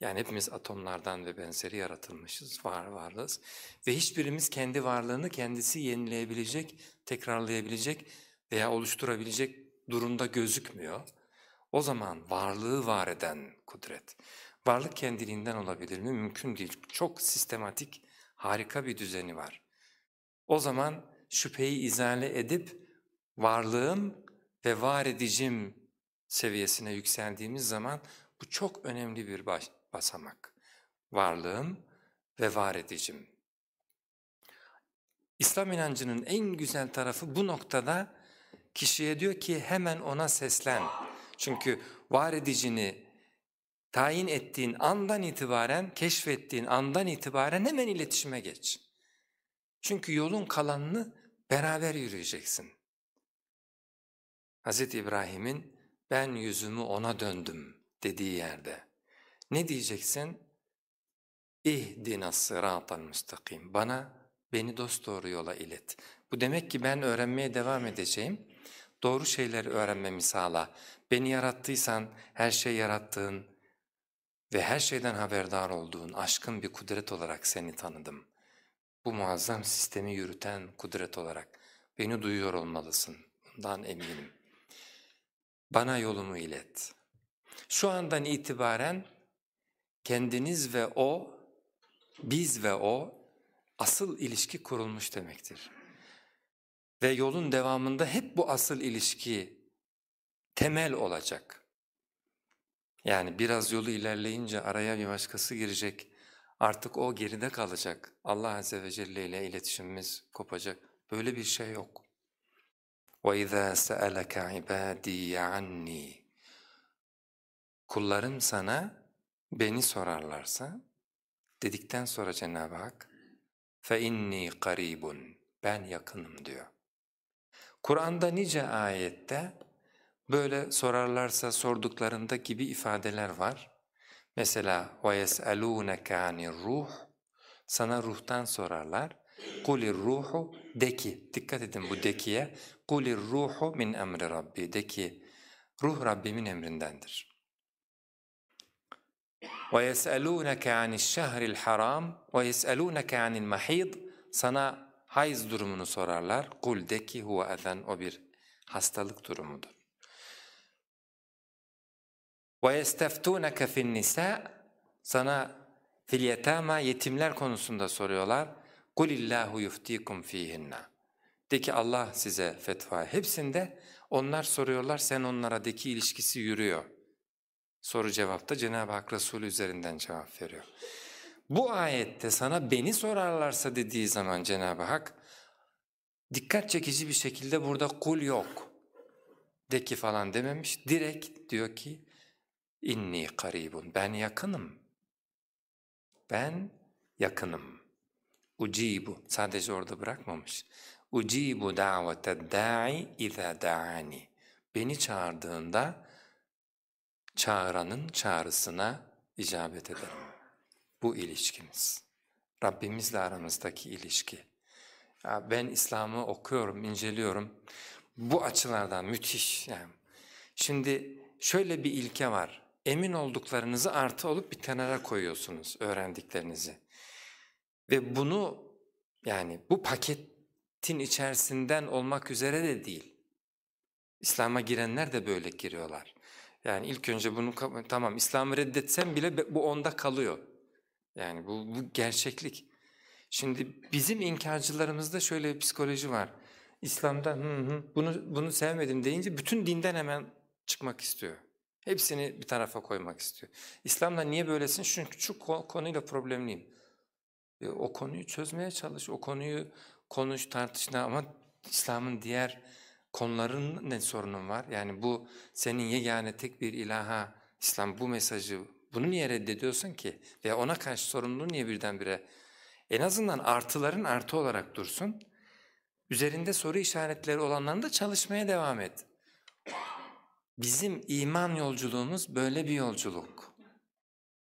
yani hepimiz atomlardan ve benzeri yaratılmışız, var varlığız. Ve hiçbirimiz kendi varlığını kendisi yenileyebilecek, tekrarlayabilecek veya oluşturabilecek durumda gözükmüyor. O zaman varlığı var eden kudret. Varlık kendiliğinden olabilir mi? Mümkün değil. Çok sistematik, harika bir düzeni var. O zaman şüpheyi izale edip varlığım ve var edicim seviyesine yükseldiğimiz zaman bu çok önemli bir baş, basamak. Varlığım ve var edicim. İslam inancının en güzel tarafı bu noktada kişiye diyor ki hemen ona seslen. Çünkü var edicini tayin ettiğin andan itibaren, keşfettiğin andan itibaren hemen iletişime geç. Çünkü yolun kalanını beraber yürüyeceksin. Hz. İbrahim'in ben yüzümü ona döndüm dediği yerde ne diyeceksin? İhdina sıratan müstakim. Bana beni dosdoğru yola ilet. Bu demek ki ben öğrenmeye devam edeceğim. Doğru şeyleri öğrenmemi sağla. Beni yarattıysan her şey yarattığın ve her şeyden haberdar olduğun aşkın bir kudret olarak seni tanıdım. Bu muazzam sistemi yürüten kudret olarak beni duyuyor olmalısın. Bundan eminim. Bana yolumu ilet. Şu andan itibaren kendiniz ve o, biz ve o asıl ilişki kurulmuş demektir. Ve yolun devamında hep bu asıl ilişki temel olacak. Yani biraz yolu ilerleyince araya bir başkası girecek, artık o geride kalacak. Allah Azze ve Celle ile iletişimimiz kopacak. Böyle bir şey yok. وَاِذَا سَأَلَكَ عِبَادِي عَنِّي Kullarım sana beni sorarlarsa, dedikten sonra Cenab-ı Hak فَاِنِّي قَرِيبٌ Ben yakınım diyor. Kur'an'da nice ayette böyle sorarlarsa sorduklarında gibi ifadeler var. Mesela وَيَسْأَلُونَكَ عَنِ الرُّوحِ Sana ruhtan sorarlar. قُلِ الرُّوحُ De ki, dikkat edin bu dekiye. قُلِ الرُّوحُ min emri Rabbi De ki, ruh Rabbimin emrindendir. وَيَسْأَلُونَكَ عَنِ الشَّهْرِ الْحَرَامِ وَيَسْأَلُونَكَ عَنِ الْمَحِيضِ Sana hayız durumunu sorarlar. Kul de ki huve ezen o bir hastalık durumudur. وَيَسْتَفْتُونَكَ فِي النِّسَاءِ Sana fil yetama yetimler konusunda soruyorlar. قُلِ اللّٰهُ يُفْتِيكُمْ ف۪يهِنَّ De ki Allah size fetva. Hepsinde onlar soruyorlar, sen onlara deki ilişkisi yürüyor. Soru cevapta Cenab-ı Hak Resulü üzerinden cevap veriyor. Bu ayette sana beni sorarlarsa dediği zaman Cenab-ı Hak dikkat çekici bir şekilde burada kul yok. De ki falan dememiş. Direkt diyor ki inni karibun ben yakınım. Ben yakınım. Ucibu sadece orada bırakmamış. ucibu da'vete da'i iza da'ani. Beni çağırdığında çağıranın çağrısına icabet ederim. Bu ilişkimiz. Rabbimizle aramızdaki ilişki. Ya ben İslam'ı okuyorum, inceliyorum. Bu açılardan müthiş. Yani. Şimdi şöyle bir ilke var. Emin olduklarınızı artı olup bir kenara koyuyorsunuz öğrendiklerinizi. Ve bunu yani bu paketin içerisinden olmak üzere de değil. İslam'a girenler de böyle giriyorlar. Yani ilk önce bunu tamam İslam'ı reddetsem bile bu onda kalıyor. Yani bu, bu gerçeklik. Şimdi bizim inkarcılarımızda şöyle bir psikoloji var. İslam'da hı hı, bunu, bunu sevmedim deyince bütün dinden hemen çıkmak istiyor. Hepsini bir tarafa koymak istiyor. İslam'da niye böylesin? Çünkü şu konuyla problemliyim. E, o konuyu çözmeye çalış, o konuyu konuş, tartış ama İslam'ın diğer konuların ne sorunun var? Yani bu senin yegane tek bir ilaha, İslam bu mesajı, bunu niye reddediyorsun ki? Veya ona karşı sorumluluğu niye birdenbire? En azından artıların artı olarak dursun. Üzerinde soru işaretleri olanların da çalışmaya devam et. Bizim iman yolculuğumuz böyle bir yolculuk.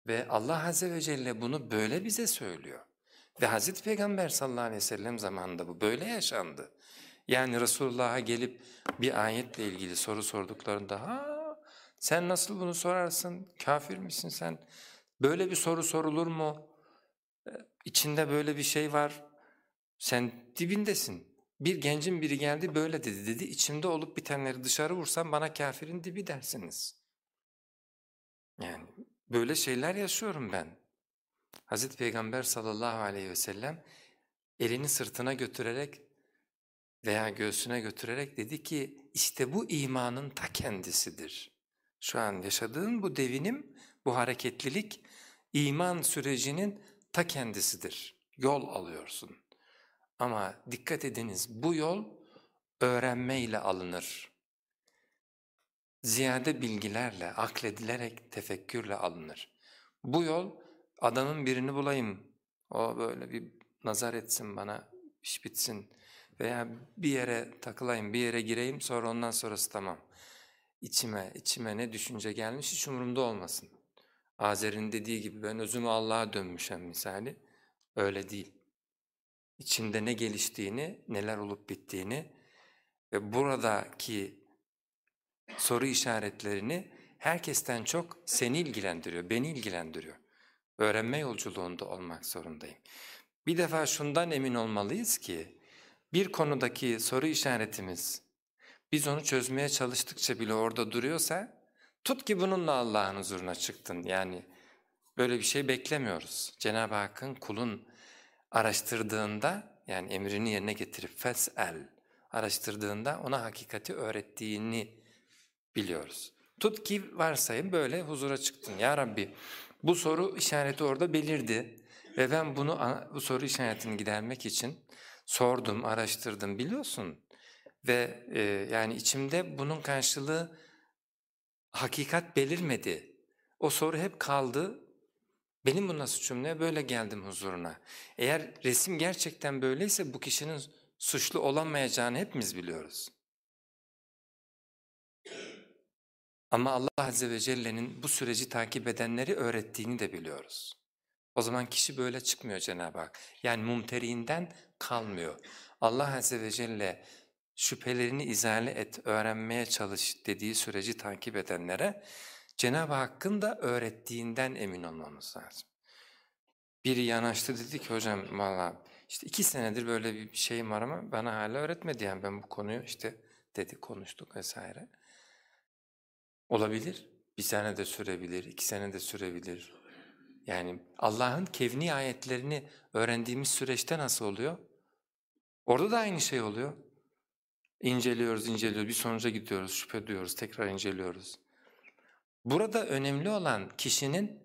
Ve Allah Azze ve Celle bunu böyle bize söylüyor. Ve Hazreti Peygamber sallallahu aleyhi ve sellem zamanında bu böyle yaşandı. Yani Resulullah'a gelip bir ayetle ilgili soru sorduklarında ha sen nasıl bunu sorarsın, kafir misin sen, böyle bir soru sorulur mu, ee, içinde böyle bir şey var, sen dibindesin. Bir gencin biri geldi böyle dedi, dedi içimde olup bitenleri dışarı vursam bana kafirin dibi dersiniz. Yani böyle şeyler yaşıyorum ben. Hazreti Peygamber sallallahu aleyhi ve sellem elini sırtına götürerek veya göğsüne götürerek dedi ki işte bu imanın ta kendisidir. Şu an yaşadığın bu devinim, bu hareketlilik iman sürecinin ta kendisidir. Yol alıyorsun. Ama dikkat ediniz bu yol öğrenmeyle alınır. Ziyade bilgilerle, akledilerek, tefekkürle alınır. Bu yol adamın birini bulayım, o böyle bir nazar etsin bana, iş bitsin veya bir yere takılayım, bir yere gireyim sonra ondan sonrası tamam. İçime, içime ne düşünce gelmiş hiç umurumda olmasın. Azer'in dediği gibi ben özümü Allah'a dönmüşem misali, öyle değil. İçinde ne geliştiğini, neler olup bittiğini ve buradaki soru işaretlerini herkesten çok seni ilgilendiriyor, beni ilgilendiriyor. Öğrenme yolculuğunda olmak zorundayım. Bir defa şundan emin olmalıyız ki, bir konudaki soru işaretimiz, biz onu çözmeye çalıştıkça bile orada duruyorsa, tut ki bununla Allah'ın huzuruna çıktın. Yani böyle bir şey beklemiyoruz. Cenab-ı Hakk'ın kulun araştırdığında, yani emrini yerine getirip fes'el, araştırdığında ona hakikati öğrettiğini biliyoruz. Tut ki varsayın böyle huzura çıktın. Ya Rabbi bu soru işareti orada belirdi ve ben bunu bu soru işaretini gidermek için sordum, araştırdım biliyorsun. Ve e, yani içimde bunun karşılığı hakikat belirmedi. O soru hep kaldı. Benim bu nasıl cümle? Böyle geldim huzuruna. Eğer resim gerçekten böyleyse bu kişinin suçlu olamayacağını hepimiz biliyoruz. Ama Allah Azze ve Celle'nin bu süreci takip edenleri öğrettiğini de biliyoruz. O zaman kişi böyle çıkmıyor Cenab-ı Hak. Yani mumteriğinden kalmıyor. Allah Azze ve Celle şüphelerini izale et, öğrenmeye çalış dediği süreci takip edenlere Cenab-ı Hakk'ın da öğrettiğinden emin olmamız lazım. Biri yanaştı dedi ki hocam valla işte iki senedir böyle bir şeyim var ama bana hala öğretmedi yani ben bu konuyu işte dedi konuştuk vesaire. Olabilir. Bir sene de sürebilir, iki sene de sürebilir. Yani Allah'ın kevni ayetlerini öğrendiğimiz süreçte nasıl oluyor? Orada da aynı şey oluyor. İnceliyoruz, inceliyoruz, bir sonuca gidiyoruz, şüphe duyuyoruz, tekrar inceliyoruz. Burada önemli olan kişinin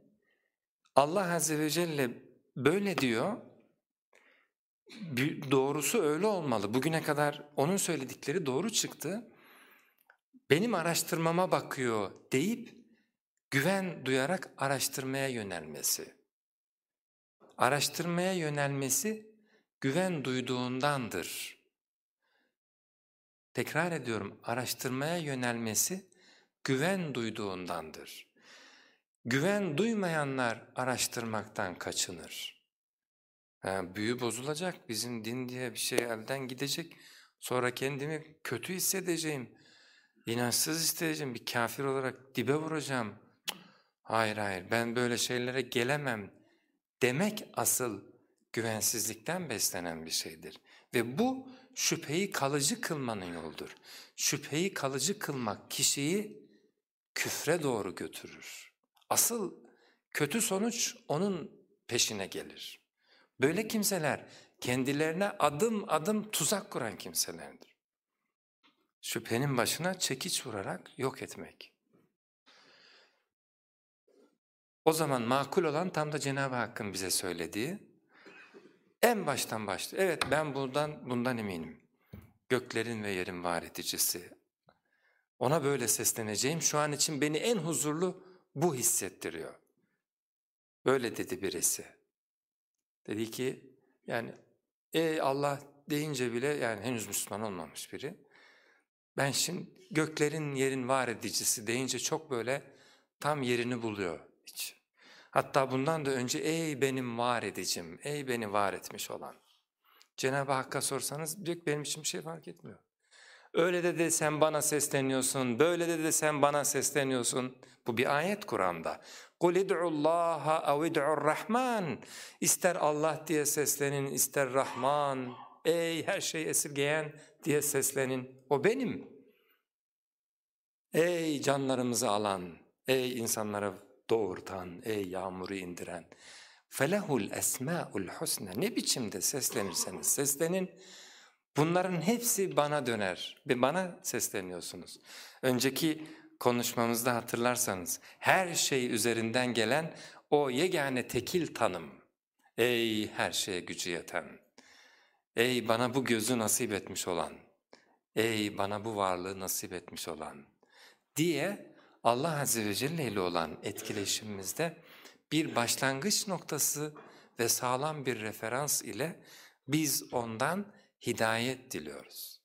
Allah Azze ve Celle böyle diyor, doğrusu öyle olmalı. Bugüne kadar onun söyledikleri doğru çıktı. Benim araştırmama bakıyor deyip güven duyarak araştırmaya yönelmesi. Araştırmaya yönelmesi güven duyduğundandır. tekrar ediyorum araştırmaya yönelmesi güven duyduğundandır. Güven duymayanlar araştırmaktan kaçınır. Ha, büyü bozulacak, bizim din diye bir şey elden gidecek. Sonra kendimi kötü hissedeceğim, inançsız hissedeceğim, bir kafir olarak dibe vuracağım. Hayır hayır ben böyle şeylere gelemem demek asıl güvensizlikten beslenen bir şeydir. Ve bu şüpheyi kalıcı kılmanın yoldur. Şüpheyi kalıcı kılmak kişiyi küfre doğru götürür. Asıl kötü sonuç onun peşine gelir. Böyle kimseler kendilerine adım adım tuzak kuran kimselerdir. Şüphenin başına çekiç vurarak yok etmek. O zaman makul olan tam da Cenab-ı Hakk'ın bize söylediği en baştan başlıyor. Evet ben bundan bundan eminim. Göklerin ve yerin var edicisi. Ona böyle sesleneceğim. Şu an için beni en huzurlu bu hissettiriyor. Böyle dedi birisi. Dedi ki yani ey Allah deyince bile yani henüz Müslüman olmamış biri. Ben şimdi göklerin yerin var edicisi deyince çok böyle tam yerini buluyor hiç. Hatta bundan da önce ey benim var edicim, ey beni var etmiş olan. Cenab-ı Hakk'a sorsanız diyor benim için bir şey fark etmiyor. Öyle de de sen bana sesleniyorsun, böyle de de sen bana sesleniyorsun. Bu bir ayet Kur'an'da. قُلْ اِدْعُ اللّٰهَ اَوْ اِدْعُ الرَّحْمَانِ İster Allah diye seslenin, ister Rahman, ey her şeyi esirgeyen diye seslenin. O benim. Ey canlarımızı alan, ey insanları doğurtan, ey yağmuru indiren. فَلَهُ الْاَسْمَاءُ الْحُسْنَى Ne biçimde seslenirseniz seslenin, bunların hepsi bana döner ve bana sesleniyorsunuz. Önceki konuşmamızda hatırlarsanız her şey üzerinden gelen o yegane tekil tanım. Ey her şeye gücü yeten, ey bana bu gözü nasip etmiş olan, ey bana bu varlığı nasip etmiş olan diye Allah Azze ve Celle ile olan etkileşimimizde bir başlangıç noktası ve sağlam bir referans ile biz ondan hidayet diliyoruz.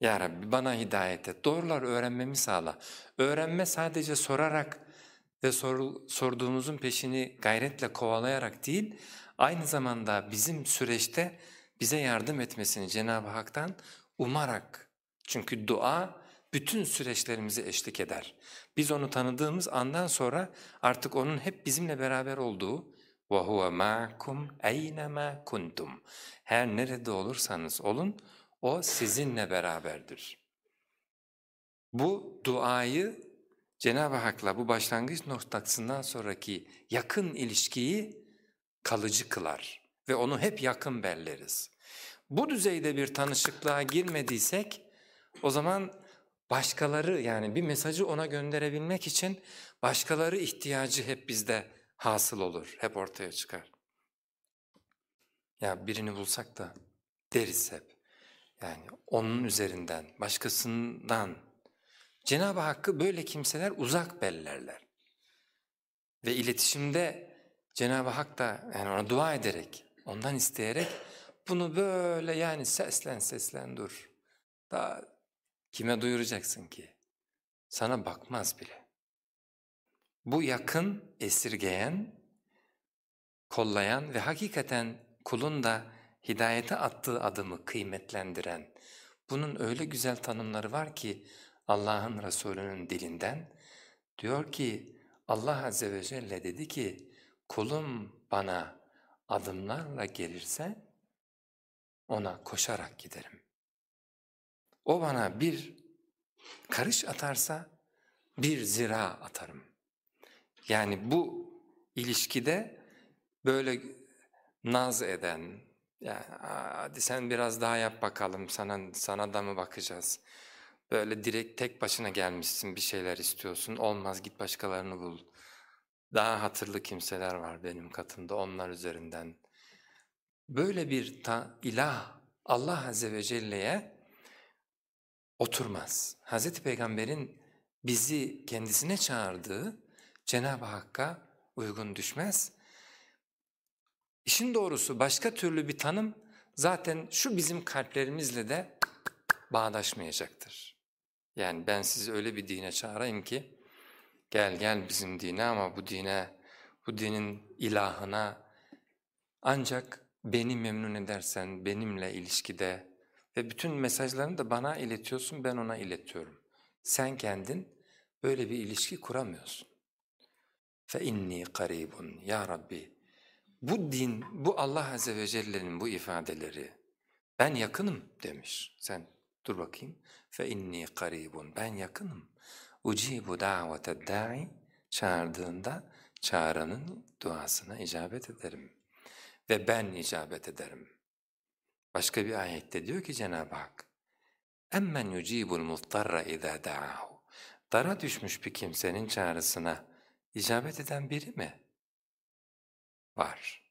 Ya Rabbi bana hidayet et, doğrular öğrenmemi sağla. Öğrenme sadece sorarak ve sor, sorduğumuzun peşini gayretle kovalayarak değil, aynı zamanda bizim süreçte bize yardım etmesini Cenab-ı Hak'tan umarak. Çünkü dua bütün süreçlerimizi eşlik eder. Biz onu tanıdığımız andan sonra artık onun hep bizimle beraber olduğu وَهُوَ مَعَكُمْ اَيْنَمَا كُنْتُمْ her nerede olursanız olun, o sizinle beraberdir. Bu duayı Cenab-ı Hak'la bu başlangıç noktasından sonraki yakın ilişkiyi kalıcı kılar ve onu hep yakın belleriz. Bu düzeyde bir tanışıklığa girmediysek o zaman başkaları yani bir mesajı ona gönderebilmek için başkaları ihtiyacı hep bizde hasıl olur, hep ortaya çıkar. Ya birini bulsak da deriz hep. Yani onun üzerinden, başkasından. Cenab-ı Hakk'ı böyle kimseler uzak bellerler. Ve iletişimde Cenab-ı Hak da yani ona dua ederek, ondan isteyerek bunu böyle yani seslen seslen dur. Daha kime duyuracaksın ki? Sana bakmaz bile. Bu yakın, esirgeyen, kollayan ve hakikaten kulun da hidayete attığı adımı kıymetlendiren, bunun öyle güzel tanımları var ki Allah'ın Resulü'nün dilinden, diyor ki Allah Azze ve Celle dedi ki, kulum bana adımlarla gelirse ona koşarak giderim. O bana bir karış atarsa bir zira atarım. Yani bu ilişkide böyle naz eden, ya hadi sen biraz daha yap bakalım sana sana da mı bakacağız? Böyle direkt tek başına gelmişsin bir şeyler istiyorsun. Olmaz git başkalarını bul. Daha hatırlı kimseler var benim katımda onlar üzerinden. Böyle bir ta, ilah Allah Azze ve Celle'ye oturmaz. Hazreti Peygamber'in bizi kendisine çağırdığı Cenab-ı Hakk'a uygun düşmez. İşin doğrusu başka türlü bir tanım zaten şu bizim kalplerimizle de bağdaşmayacaktır. Yani ben sizi öyle bir dine çağırayım ki gel gel bizim dine ama bu dine, bu dinin ilahına ancak beni memnun edersen benimle ilişkide ve bütün mesajlarını da bana iletiyorsun ben ona iletiyorum. Sen kendin böyle bir ilişki kuramıyorsun. فَاِنِّي قَرِيبٌ Ya Rabbi bu din, bu Allah Azze ve Celle'nin bu ifadeleri ben yakınım demiş. Sen dur bakayım. فَاِنِّي قَرِيبٌ Ben yakınım. اُجِيبُ دَعْوَةَ الدَّاعِ Çağırdığında çağıranın duasına icabet ederim. Ve ben icabet ederim. Başka bir ayette diyor ki Cenab-ı Hak اَمَّنْ يُجِيبُ الْمُضْطَرَّ اِذَا دَعَاهُ Dara düşmüş bir kimsenin çağrısına icabet eden biri mi? Var.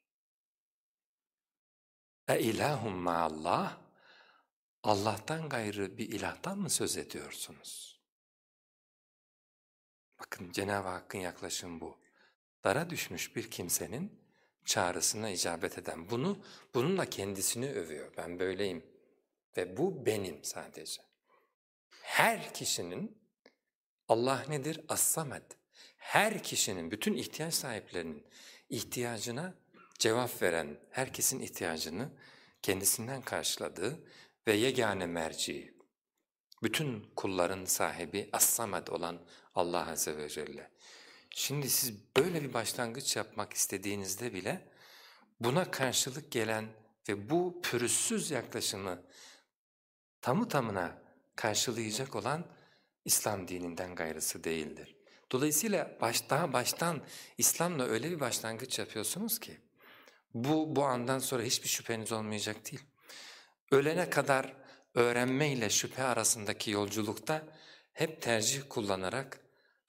E ilahum maallah Allah'tan gayrı bir ilahtan mı söz ediyorsunuz? Bakın Cenab-ı Hakk'ın yaklaşımı bu. Dara düşmüş bir kimsenin çağrısına icabet eden. Bunu, bununla kendisini övüyor. Ben böyleyim ve bu benim sadece. Her kişinin Allah nedir? As-Samed. Her kişinin, bütün ihtiyaç sahiplerinin ihtiyacına cevap veren, herkesin ihtiyacını kendisinden karşıladığı ve yegane merci, bütün kulların sahibi As-Samed olan Allah Azze ve Celle. Şimdi siz böyle bir başlangıç yapmak istediğinizde bile buna karşılık gelen ve bu pürüzsüz yaklaşımı tamı tamına karşılayacak olan İslam dininden gayrısı değildir. Dolayısıyla baş, daha baştan İslam'la öyle bir başlangıç yapıyorsunuz ki bu, bu andan sonra hiçbir şüpheniz olmayacak değil. Ölene kadar öğrenme ile şüphe arasındaki yolculukta hep tercih kullanarak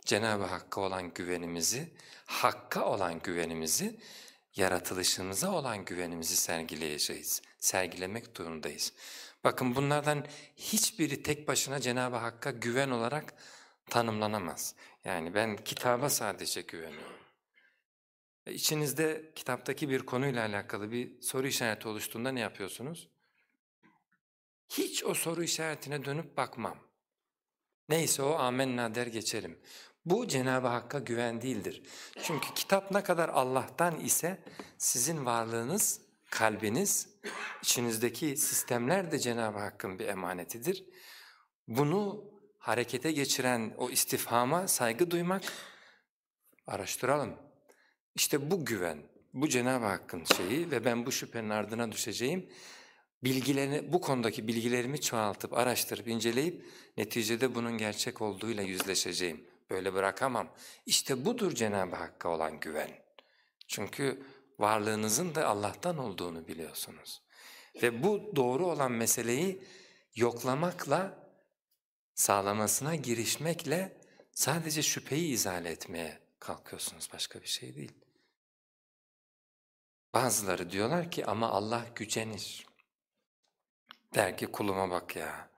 Cenab-ı Hakk'a olan güvenimizi, Hakk'a olan güvenimizi, yaratılışımıza olan güvenimizi sergileyeceğiz, sergilemek durumundayız. Bakın bunlardan hiçbiri tek başına Cenab-ı Hakk'a güven olarak tanımlanamaz. Yani ben kitaba sadece güveniyorum. Ve içinizde kitaptaki bir konuyla alakalı bir soru işareti oluştuğunda ne yapıyorsunuz? Hiç o soru işaretine dönüp bakmam. Neyse o amenna der geçerim. Bu Cenab-ı Hakk'a güven değildir. Çünkü kitap ne kadar Allah'tan ise sizin varlığınız, kalbiniz, içinizdeki sistemler de Cenab-ı Hakk'ın bir emanetidir. Bunu harekete geçiren o istifhama saygı duymak, araştıralım. İşte bu güven, bu Cenab-ı Hakk'ın şeyi ve ben bu şüphenin ardına düşeceğim. Bilgilerini, bu konudaki bilgilerimi çoğaltıp, araştırıp, inceleyip neticede bunun gerçek olduğuyla yüzleşeceğim. Böyle bırakamam. İşte budur Cenab-ı Hakk'a olan güven. Çünkü varlığınızın da Allah'tan olduğunu biliyorsunuz. Ve bu doğru olan meseleyi yoklamakla, sağlamasına girişmekle sadece şüpheyi izale etmeye kalkıyorsunuz. Başka bir şey değil. Bazıları diyorlar ki ama Allah gücenir. Der ki kuluma bak ya.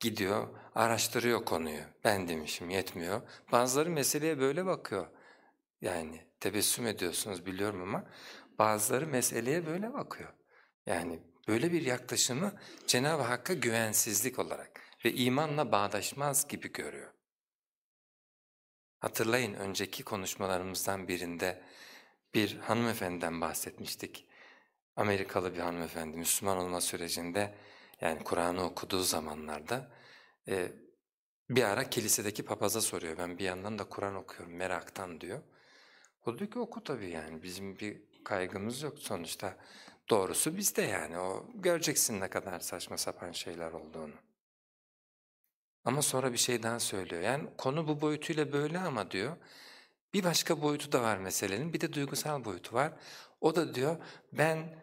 Gidiyor, araştırıyor konuyu. Ben demişim yetmiyor. Bazıları meseleye böyle bakıyor. Yani tebessüm ediyorsunuz biliyorum ama bazıları meseleye böyle bakıyor. Yani böyle bir yaklaşımı Cenab-ı Hakk'a güvensizlik olarak ve imanla bağdaşmaz gibi görüyor. Hatırlayın önceki konuşmalarımızdan birinde bir hanımefendiden bahsetmiştik. Amerikalı bir hanımefendi Müslüman olma sürecinde yani Kur'an'ı okuduğu zamanlarda e, bir ara kilisedeki papaza soruyor. Ben bir yandan da Kur'an okuyorum meraktan diyor. O diyor ki oku tabii yani bizim bir kaygımız yok sonuçta. Doğrusu bizde yani o göreceksin ne kadar saçma sapan şeyler olduğunu. Ama sonra bir şey daha söylüyor. Yani konu bu boyutuyla böyle ama diyor bir başka boyutu da var meselenin, bir de duygusal boyutu var. O da diyor, ben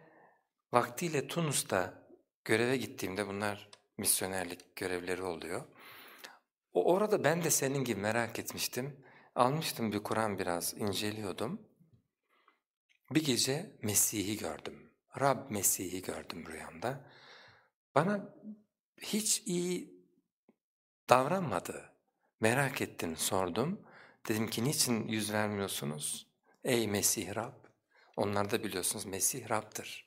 vaktiyle Tunus'ta göreve gittiğimde bunlar misyonerlik görevleri oluyor. O orada ben de senin gibi merak etmiştim. Almıştım bir Kur'an biraz inceliyordum. Bir gece Mesih'i gördüm. Rab Mesih'i gördüm rüyamda. Bana hiç iyi davranmadı. Merak ettim, sordum. Dedim ki niçin yüz vermiyorsunuz? Ey Mesih Rab! Onlar da biliyorsunuz Mesih Rab'dır.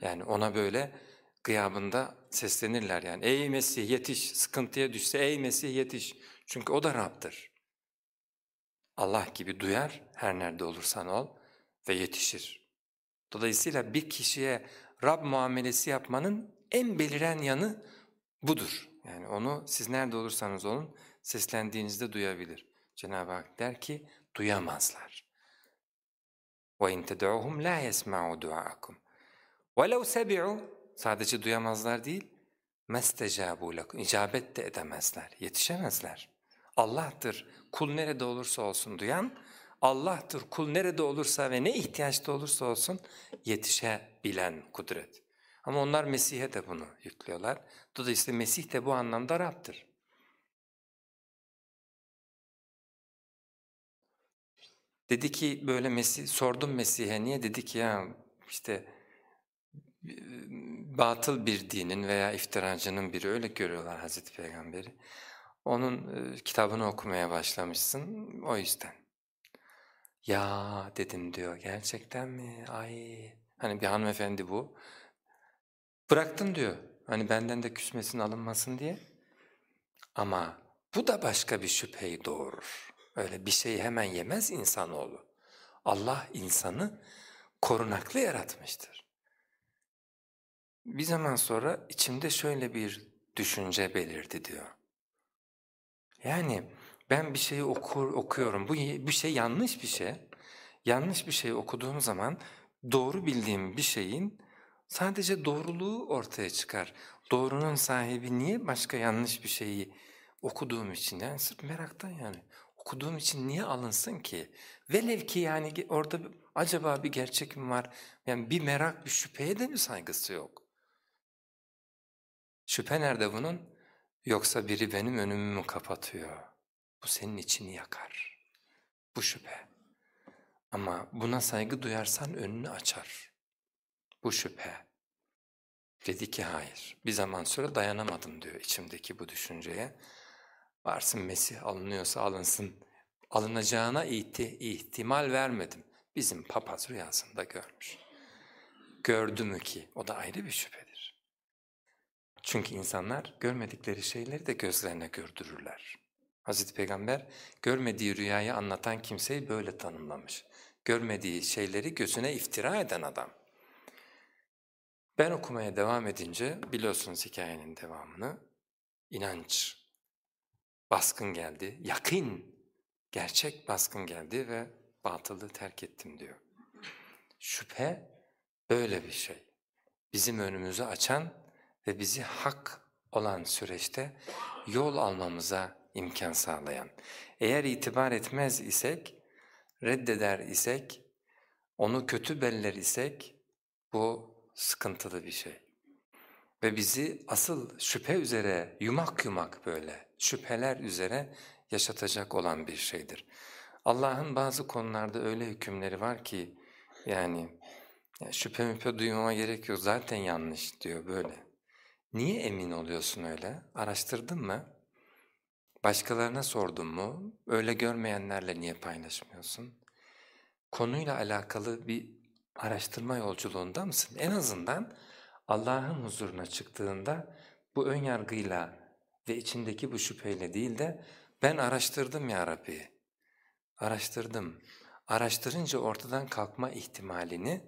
Yani ona böyle gıyabında seslenirler yani. Ey Mesih yetiş, sıkıntıya düşse ey Mesih yetiş. Çünkü o da Rab'dır. Allah gibi duyar her nerede olursan ol ve yetişir. Dolayısıyla bir kişiye Rab muamelesi yapmanın en beliren yanı budur. Yani onu siz nerede olursanız olun seslendiğinizde duyabilir. Cenab-ı Hak der ki duyamazlar. وَاِنْ تَدْعُهُمْ لَا يَسْمَعُوا دُعَاءَكُمْ وَلَوْ سَبِعُوا Sadece duyamazlar değil, مَسْتَجَابُوا لَكُمْ İcabet de edemezler, yetişemezler. Allah'tır, kul nerede olursa olsun duyan, Allah'tır, kul nerede olursa ve ne ihtiyaçta olursa olsun yetişebilen kudret. Ama onlar Mesih'e de bunu yüklüyorlar. Dolayısıyla Mesih de bu anlamda Rab'dır. Dedi ki böyle Mesih, sordum Mesih'e niye? Dedi ki ya işte batıl bir dinin veya iftiracının biri öyle görüyorlar Hazreti Peygamber'i. Onun e, kitabını okumaya başlamışsın o yüzden. Ya dedim diyor gerçekten mi? Ay hani bir hanımefendi bu. Bıraktın diyor. Hani benden de küsmesin alınmasın diye. Ama bu da başka bir şüpheyi doğurur. Öyle bir şeyi hemen yemez insanoğlu. Allah insanı korunaklı yaratmıştır. Bir zaman sonra içimde şöyle bir düşünce belirdi diyor. Yani ben bir şeyi okur, okuyorum, bu bir şey yanlış bir şey. Yanlış bir şey okuduğum zaman doğru bildiğim bir şeyin sadece doğruluğu ortaya çıkar. Doğrunun sahibi niye başka yanlış bir şeyi okuduğum için yani sırf meraktan yani okuduğum için niye alınsın ki? Velev ki yani orada acaba bir gerçek mi var? Yani bir merak, bir şüpheye de mi saygısı yok? Şüphe nerede bunun? Yoksa biri benim önümü mü kapatıyor? Bu senin içini yakar. Bu şüphe. Ama buna saygı duyarsan önünü açar. Bu şüphe. Dedi ki hayır. Bir zaman sonra dayanamadım diyor içimdeki bu düşünceye. Varsın Mesih alınıyorsa alınsın. Alınacağına ihti ihtimal vermedim. Bizim papaz rüyasında görmüş. Gördü mü ki? O da ayrı bir şüphedir. Çünkü insanlar görmedikleri şeyleri de gözlerine gördürürler. Hazreti Peygamber görmediği rüyayı anlatan kimseyi böyle tanımlamış. Görmediği şeyleri gözüne iftira eden adam. Ben okumaya devam edince biliyorsunuz hikayenin devamını. inanç baskın geldi, yakın, gerçek baskın geldi ve batılı terk ettim diyor. Şüphe böyle bir şey. Bizim önümüzü açan ve bizi hak olan süreçte yol almamıza imkan sağlayan. Eğer itibar etmez isek, reddeder isek, onu kötü beller isek bu sıkıntılı bir şey. Ve bizi asıl şüphe üzere yumak yumak böyle şüpheler üzere yaşatacak olan bir şeydir. Allah'ın bazı konularda öyle hükümleri var ki yani ya şüphe müphe duymama gerek yok zaten yanlış diyor böyle. Niye emin oluyorsun öyle? Araştırdın mı? Başkalarına sordun mu? Öyle görmeyenlerle niye paylaşmıyorsun? Konuyla alakalı bir araştırma yolculuğunda mısın? En azından Allah'ın huzuruna çıktığında bu ön yargıyla ve içindeki bu şüpheyle değil de ben araştırdım ya Rabbi, araştırdım. Araştırınca ortadan kalkma ihtimalini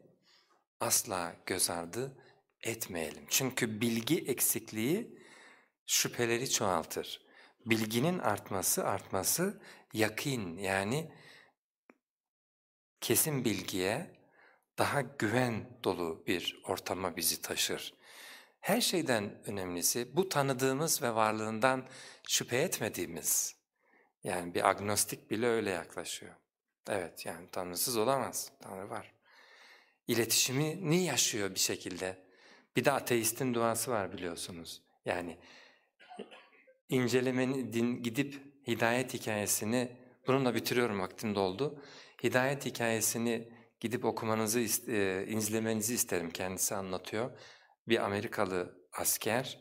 asla göz ardı etmeyelim. Çünkü bilgi eksikliği şüpheleri çoğaltır. Bilginin artması artması yakin yani kesin bilgiye daha güven dolu bir ortama bizi taşır. Her şeyden önemlisi bu tanıdığımız ve varlığından şüphe etmediğimiz. Yani bir agnostik bile öyle yaklaşıyor. Evet yani tanrısız olamaz, tanrı var. İletişimini yaşıyor bir şekilde. Bir de ateistin duası var biliyorsunuz. Yani incelemeni din, gidip hidayet hikayesini, bununla bitiriyorum vaktim doldu. Hidayet hikayesini gidip okumanızı, e, izlemenizi isterim kendisi anlatıyor bir Amerikalı asker,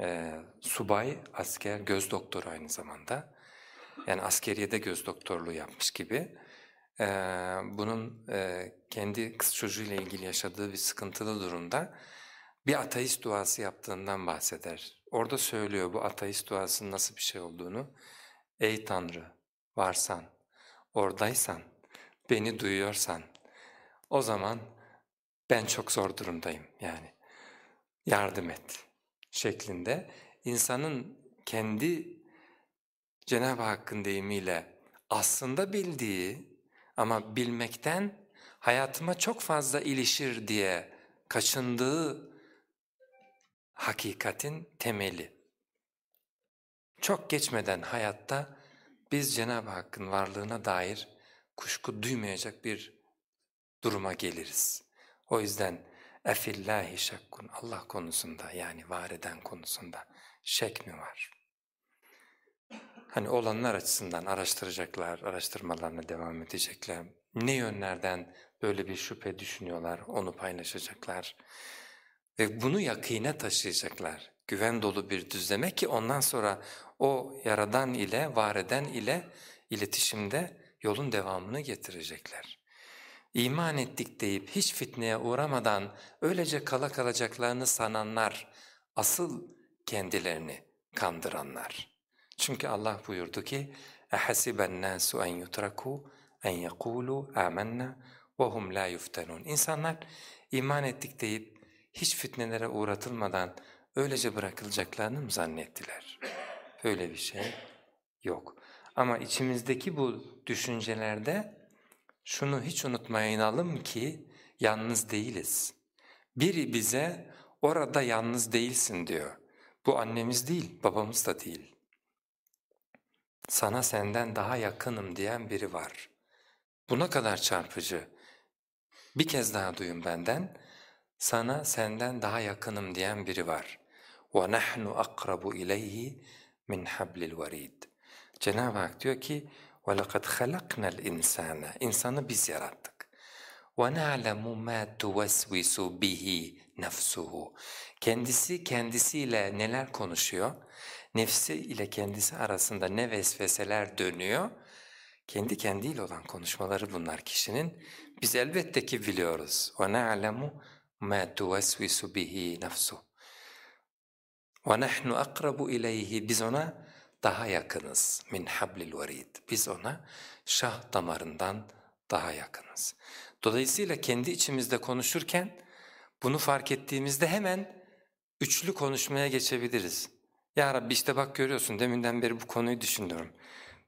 e, subay, asker, göz doktoru aynı zamanda. Yani askeriyede göz doktorluğu yapmış gibi. E, bunun kendi kız çocuğuyla ilgili yaşadığı bir sıkıntılı durumda bir ateist duası yaptığından bahseder. Orada söylüyor bu ateist duasının nasıl bir şey olduğunu. Ey Tanrı varsan, oradaysan, beni duyuyorsan o zaman ben çok zor durumdayım yani yardım et şeklinde insanın kendi Cenab-ı Hakk'ın deyimiyle aslında bildiği ama bilmekten hayatıma çok fazla ilişir diye kaçındığı hakikatin temeli. Çok geçmeden hayatta biz Cenab-ı Hakk'ın varlığına dair kuşku duymayacak bir duruma geliriz. O yüzden efillahi şakkun Allah konusunda yani var eden konusunda şek mi var? Hani olanlar açısından araştıracaklar, araştırmalarına devam edecekler. Ne yönlerden böyle bir şüphe düşünüyorlar, onu paylaşacaklar. Ve bunu yakine taşıyacaklar. Güven dolu bir düzleme ki ondan sonra o yaradan ile, var eden ile iletişimde yolun devamını getirecekler İman ettik deyip hiç fitneye uğramadan öylece kala kalacaklarını sananlar, asıl kendilerini kandıranlar. Çünkü Allah buyurdu ki اَحَسِبَ النَّاسُ اَنْ يُتْرَكُوا اَنْ يَقُولُوا آمَنَّا وَهُمْ لَا يُفْتَنُونَ İnsanlar iman ettik deyip hiç fitnelere uğratılmadan öylece bırakılacaklarını mı zannettiler? Öyle bir şey yok. Ama içimizdeki bu düşüncelerde şunu hiç unutmayalım ki yalnız değiliz. Biri bize orada yalnız değilsin diyor. Bu annemiz değil, babamız da değil. Sana senden daha yakınım diyen biri var. Buna kadar çarpıcı. Bir kez daha duyun benden. Sana senden daha yakınım diyen biri var. وَنَحْنُ أَقْرَبُ إِلَيْهِ مِنْ حَبْلِ الْوَرِيدِ Cenab-ı Hak diyor ki وَلَقَدْ خَلَقْنَا الْاِنْسَانَ İnsanı biz yarattık. وَنَعْلَمُ مَا تُوَسْوِسُ بِهِ نَفْسُهُ Kendisi kendisiyle neler konuşuyor? Nefsi ile kendisi arasında ne vesveseler dönüyor? Kendi kendiyle olan konuşmaları bunlar kişinin. Biz elbette ki biliyoruz. وَنَعْلَمُ مَا تُوَسْوِسُ بِهِ نَفْسُهُ وَنَحْنُ أَقْرَبُ إِلَيْهِ Biz ona daha yakınız min hablil varid. Biz ona şah damarından daha yakınız. Dolayısıyla kendi içimizde konuşurken bunu fark ettiğimizde hemen üçlü konuşmaya geçebiliriz. Ya Rabbi işte bak görüyorsun deminden beri bu konuyu düşünüyorum.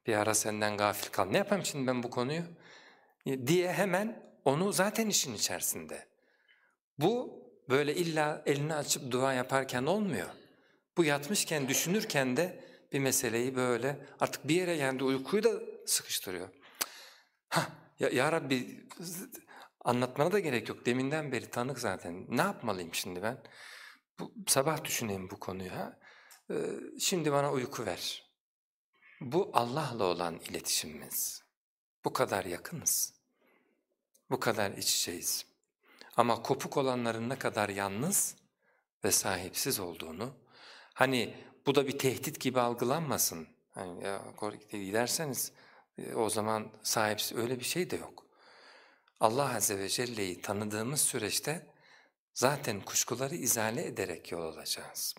Bir ara senden gafil kal. Ne yapayım şimdi ben bu konuyu? Diye hemen onu zaten işin içerisinde. Bu böyle illa elini açıp dua yaparken olmuyor. Bu yatmışken düşünürken de bir meseleyi böyle artık bir yere geldi uykuyu da sıkıştırıyor. Ha ya, ya Rabbi anlatmana da gerek yok. Deminden beri tanık zaten. Ne yapmalıyım şimdi ben? Bu, sabah düşüneyim bu konuyu. Ha? Ee, şimdi bana uyku ver. Bu Allah'la olan iletişimimiz. Bu kadar yakınız. Bu kadar iç içeyiz. Ama kopuk olanların ne kadar yalnız ve sahipsiz olduğunu, hani bu da bir tehdit gibi algılanmasın. Hani ya giderseniz e, o zaman sahipsiz öyle bir şey de yok. Allah Azze ve Celle'yi tanıdığımız süreçte zaten kuşkuları izale ederek yol alacağız.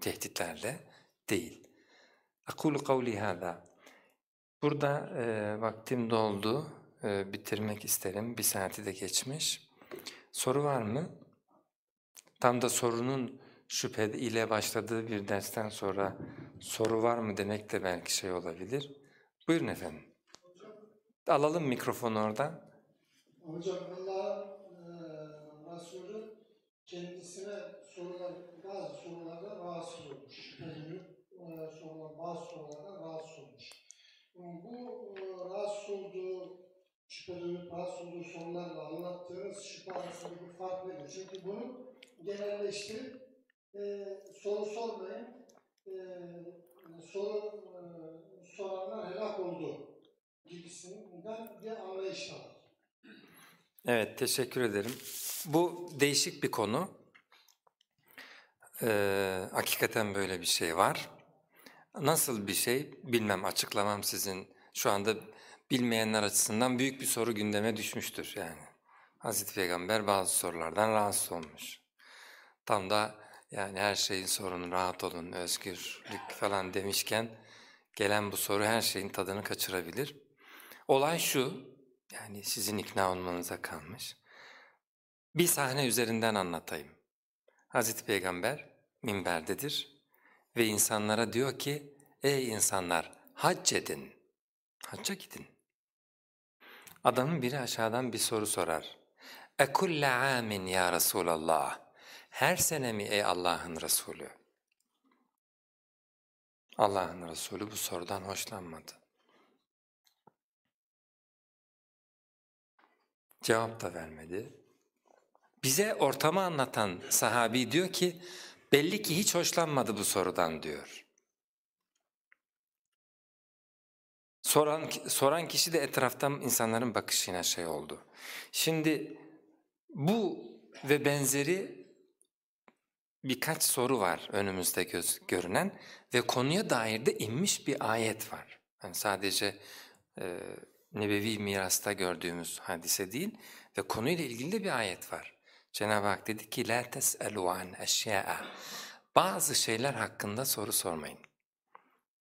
Tehditlerle değil. Akulu kavli hâzâ. Burada e, vaktim doldu, e, bitirmek isterim. Bir saati de geçmiş. Soru var mı? Tam da sorunun şüphe ile başladığı bir dersten sonra soru var mı demek de belki şey olabilir. Buyurun efendim. Alalım mikrofonu oradan. Hocam Allah e, Resulü kendisine sorulan bazı sorulardan rahatsız olmuş. Şüpheli e, sorulan bazı sorulardan rahatsız olmuş. Bu e, rahatsız olduğu şüpheli rahatsız olduğu sorularla anlattığınız şüphe arasındaki fark nedir? Çünkü bunu genelleştirip e, soru sormayın, e, soru e, soranlar helak oldu gibisinden bir anlayış var. Evet, teşekkür ederim. Bu değişik bir konu. Ee, hakikaten böyle bir şey var. Nasıl bir şey bilmem, açıklamam sizin. Şu anda bilmeyenler açısından büyük bir soru gündeme düşmüştür yani. Hazreti Peygamber bazı sorulardan rahatsız olmuş. Tam da yani her şeyin sorunu, rahat olun, özgürlük falan demişken gelen bu soru her şeyin tadını kaçırabilir. Olay şu, yani sizin ikna olmanıza kalmış. Bir sahne üzerinden anlatayım. Hazreti Peygamber minberdedir ve insanlara diyor ki, ''Ey insanlar, hac edin, hacca gidin.'' Adamın biri aşağıdan bir soru sorar. ''Ekulle amin ya Resulallah.'' Her sene mi ey Allah'ın Resulü? Allah'ın Resulü bu sorudan hoşlanmadı. Cevap da vermedi. Bize ortamı anlatan sahabi diyor ki, belli ki hiç hoşlanmadı bu sorudan diyor. Soran, soran kişi de etraftan insanların bakışına şey oldu. Şimdi bu ve benzeri birkaç soru var önümüzde göz, görünen ve konuya dair de inmiş bir ayet var. Yani sadece e, nebevi mirasta gördüğümüz hadise değil ve konuyla ilgili de bir ayet var. Cenab-ı Hak dedi ki tes'elu an eşya'a. Bazı şeyler hakkında soru sormayın.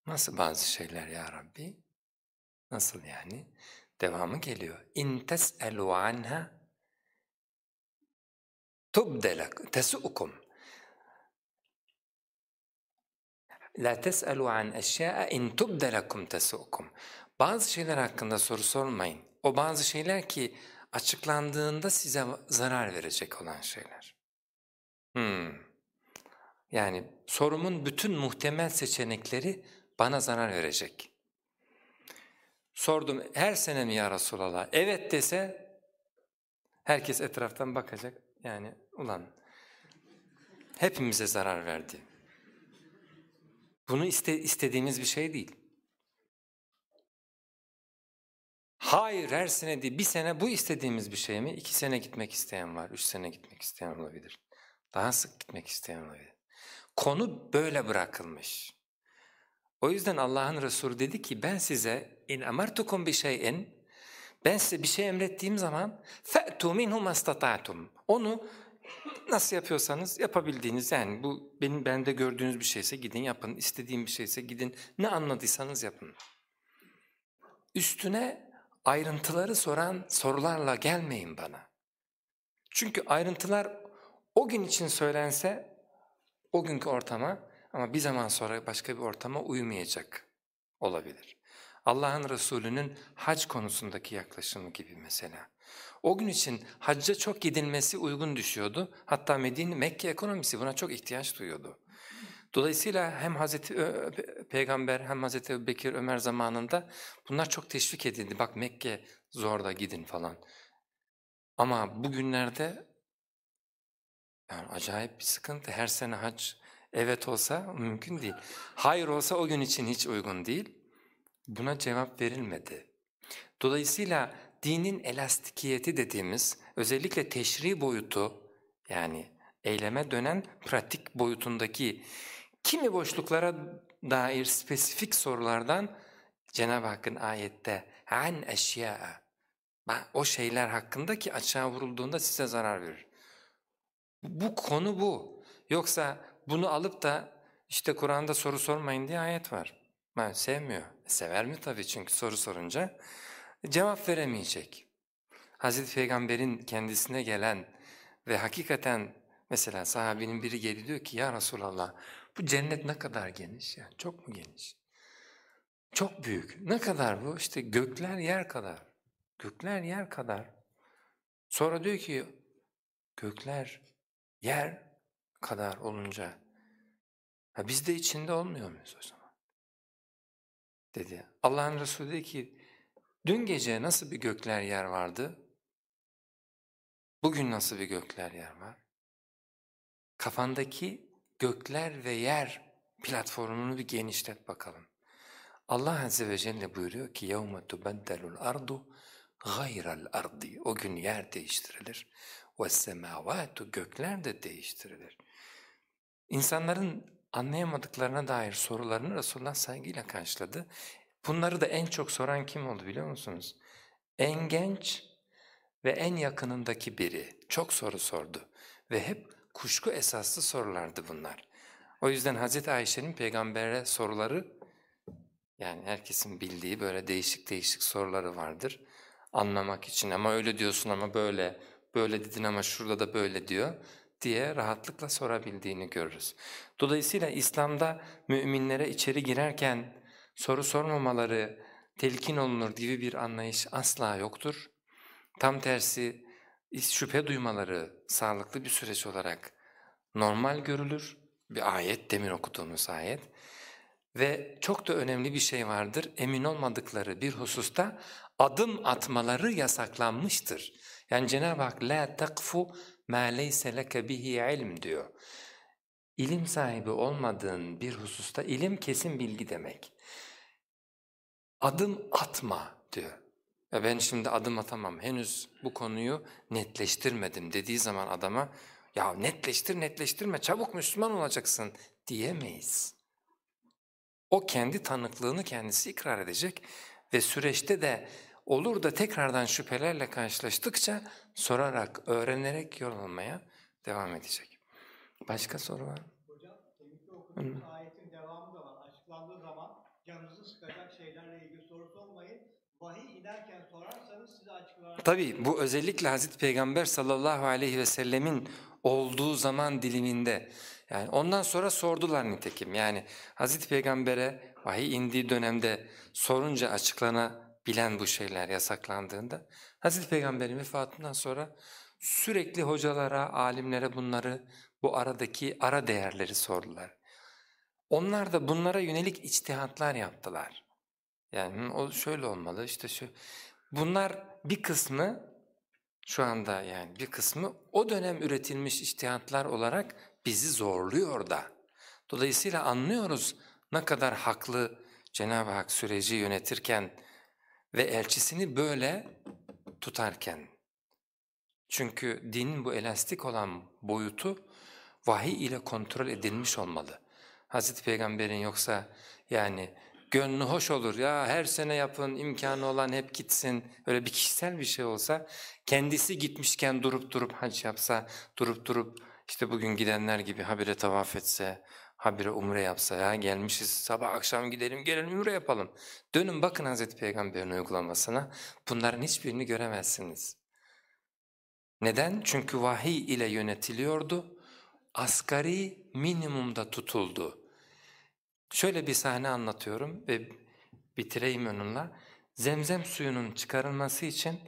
Nasıl bazı şeyler ya Rabbi? Nasıl yani? Devamı geliyor. İn tes'elu anha tubdelak La tes'elu an eşya'a in tubdelakum tesu'ukum. Bazı şeyler hakkında soru sormayın. O bazı şeyler ki açıklandığında size zarar verecek olan şeyler. Hmm. Yani sorumun bütün muhtemel seçenekleri bana zarar verecek. Sordum her sene mi ya Resulallah? Evet dese herkes etraftan bakacak. Yani ulan hepimize zarar verdi. Bunu iste, istediğimiz bir şey değil. Hayır her sene değil, bir sene bu istediğimiz bir şey mi? İki sene gitmek isteyen var, üç sene gitmek isteyen olabilir. Daha sık gitmek isteyen olabilir. Konu böyle bırakılmış. O yüzden Allah'ın Resulü dedi ki ben size in amartukum bi şey'in ben size bir şey emrettiğim zaman fe'tu minhu mastata'tum. Onu nasıl yapıyorsanız yapabildiğiniz yani bu benim bende gördüğünüz bir şeyse gidin yapın, istediğim bir şeyse gidin ne anladıysanız yapın. Üstüne ayrıntıları soran sorularla gelmeyin bana. Çünkü ayrıntılar o gün için söylense o günkü ortama ama bir zaman sonra başka bir ortama uymayacak olabilir. Allah'ın Resulü'nün hac konusundaki yaklaşımı gibi mesela. O gün için hacca çok gidilmesi uygun düşüyordu. Hatta Medine, Mekke ekonomisi buna çok ihtiyaç duyuyordu. Dolayısıyla hem Hazreti Peygamber hem Hazreti Bekir Ömer zamanında bunlar çok teşvik edildi. Bak Mekke zor da gidin falan. Ama bugünlerde yani acayip bir sıkıntı. Her sene hac evet olsa mümkün değil. Hayır olsa o gün için hiç uygun değil. Buna cevap verilmedi. Dolayısıyla dinin elastikiyeti dediğimiz özellikle teşri boyutu yani eyleme dönen pratik boyutundaki kimi boşluklara dair spesifik sorulardan Cenab-ı Hakk'ın ayette an eşya o şeyler hakkında ki açığa vurulduğunda size zarar verir. Bu konu bu. Yoksa bunu alıp da işte Kur'an'da soru sormayın diye ayet var. Ben sevmiyor. Sever mi tabii çünkü soru sorunca cevap veremeyecek. Hazreti Peygamber'in kendisine gelen ve hakikaten mesela sahabinin biri geliyor diyor ki ya Resulallah bu cennet ne kadar geniş yani çok mu geniş? Çok büyük. Ne kadar bu? İşte gökler yer kadar. Gökler yer kadar. Sonra diyor ki gökler yer kadar olunca ha biz de içinde olmuyor muyuz o zaman? Dedi. Allah'ın Resulü dedi ki dün gece nasıl bir gökler yer vardı? Bugün nasıl bir gökler yer var? Kafandaki gökler ve yer platformunu bir genişlet bakalım. Allah Azze ve Celle buyuruyor ki يَوْمَ تُبَدَّلُ الْأَرْضُ غَيْرَ الْأَرْضِ O gün yer değiştirilir. وَالسَّمَاوَاتُ Gökler de değiştirilir. İnsanların anlayamadıklarına dair sorularını Resulullah saygıyla karşıladı. Bunları da en çok soran kim oldu biliyor musunuz? En genç ve en yakınındaki biri çok soru sordu ve hep kuşku esaslı sorulardı bunlar. O yüzden Hazreti Ayşe'nin peygambere soruları yani herkesin bildiği böyle değişik değişik soruları vardır anlamak için ama öyle diyorsun ama böyle, böyle dedin ama şurada da böyle diyor diye rahatlıkla sorabildiğini görürüz. Dolayısıyla İslam'da müminlere içeri girerken soru sormamaları telkin olunur gibi bir anlayış asla yoktur. Tam tersi şüphe duymaları sağlıklı bir süreç olarak normal görülür. Bir ayet, demin okuduğumuz ayet. Ve çok da önemli bir şey vardır, emin olmadıkları bir hususta adım atmaları yasaklanmıştır. Yani Cenab-ı Hak la takfu ma leyse leke bihi ilm diyor. İlim sahibi olmadığın bir hususta ilim kesin bilgi demek. Adım atma diyor. Ve ben şimdi adım atamam, henüz bu konuyu netleştirmedim dediği zaman adama ya netleştir netleştirme çabuk Müslüman olacaksın diyemeyiz. O kendi tanıklığını kendisi ikrar edecek ve süreçte de olur da tekrardan şüphelerle karşılaştıkça sorarak, öğrenerek yol almaya devam edecek. Başka soru var mı? Hocam, temizde okuduğunuz ayetin devamı da var. Açıklandığı zaman canınızı sıkacak şeylerle ilgili soru sormayın. Tabii bu özellikle Hazreti Peygamber sallallahu aleyhi ve sellemin olduğu zaman diliminde yani ondan sonra sordular nitekim yani Hazreti Peygamber'e vahiy indiği dönemde sorunca açıklanabilen bu şeyler yasaklandığında Hazreti Peygamber'in vefatından sonra sürekli hocalara, alimlere bunları bu aradaki ara değerleri sordular. Onlar da bunlara yönelik içtihatlar yaptılar. Yani o şöyle olmalı işte şu. Bunlar bir kısmı şu anda yani bir kısmı o dönem üretilmiş içtihatlar olarak bizi zorluyor da. Dolayısıyla anlıyoruz ne kadar haklı Cenab-ı Hak süreci yönetirken ve elçisini böyle tutarken. Çünkü dinin bu elastik olan boyutu vahiy ile kontrol edilmiş olmalı. Hazreti Peygamber'in yoksa yani gönlü hoş olur ya her sene yapın imkanı olan hep gitsin öyle bir kişisel bir şey olsa kendisi gitmişken durup durup hac yapsa durup durup işte bugün gidenler gibi habire tavaf etse habire umre yapsa ya gelmişiz sabah akşam gidelim gelelim umre yapalım. Dönün bakın Hazreti Peygamber'in uygulamasına bunların hiçbirini göremezsiniz. Neden? Çünkü vahiy ile yönetiliyordu, asgari minimumda tutuldu. Şöyle bir sahne anlatıyorum ve bitireyim onunla. Zemzem suyunun çıkarılması için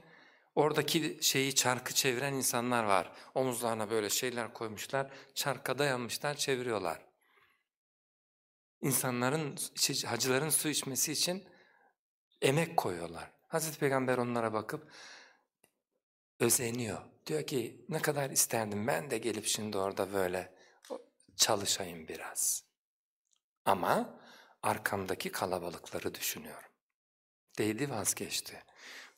oradaki şeyi çarkı çeviren insanlar var. Omuzlarına böyle şeyler koymuşlar, çarka dayanmışlar, çeviriyorlar. İnsanların, hacıların su içmesi için emek koyuyorlar. Hazreti Peygamber onlara bakıp özeniyor. Diyor ki ne kadar isterdim ben de gelip şimdi orada böyle çalışayım biraz. Ama arkamdaki kalabalıkları düşünüyorum. Değdi vazgeçti.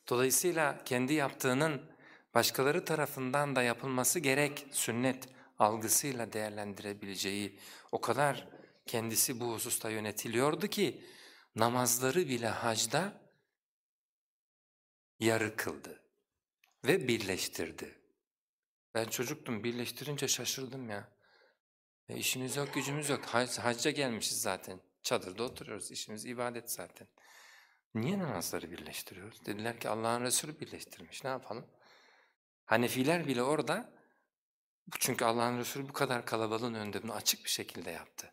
Dolayısıyla kendi yaptığının başkaları tarafından da yapılması gerek sünnet algısıyla değerlendirebileceği o kadar kendisi bu hususta yönetiliyordu ki namazları bile hacda yarı kıldı ve birleştirdi. Ben çocuktum birleştirince şaşırdım ya. E işimiz yok, gücümüz yok. Hac, hacca gelmişiz zaten. Çadırda oturuyoruz, işimiz ibadet zaten. Niye namazları birleştiriyoruz? Dediler ki Allah'ın Resulü birleştirmiş, ne yapalım? Hanefiler bile orada, çünkü Allah'ın Resulü bu kadar kalabalığın önünde bunu açık bir şekilde yaptı.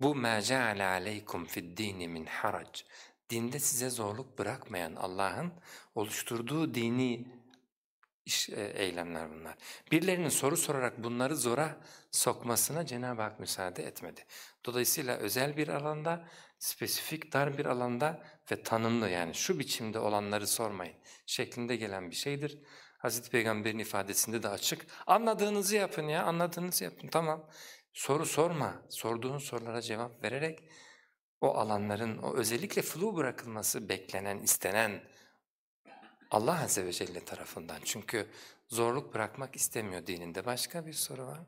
Bu مَا جَعَلَ عَلَيْكُمْ فِي الدِّينِ مِنْ حَرَجٍ Dinde size zorluk bırakmayan Allah'ın oluşturduğu dini iş, e, eylemler bunlar. Birilerinin soru sorarak bunları zora sokmasına Cenab-ı Hak müsaade etmedi. Dolayısıyla özel bir alanda, spesifik dar bir alanda ve tanımlı yani şu biçimde olanları sormayın şeklinde gelen bir şeydir. Hazreti Peygamber'in ifadesinde de açık. Anladığınızı yapın ya, anladığınızı yapın tamam. Soru sorma, sorduğun sorulara cevap vererek o alanların o özellikle flu bırakılması beklenen, istenen Allah Azze ve Celle tarafından. Çünkü zorluk bırakmak istemiyor dininde. Başka bir soru var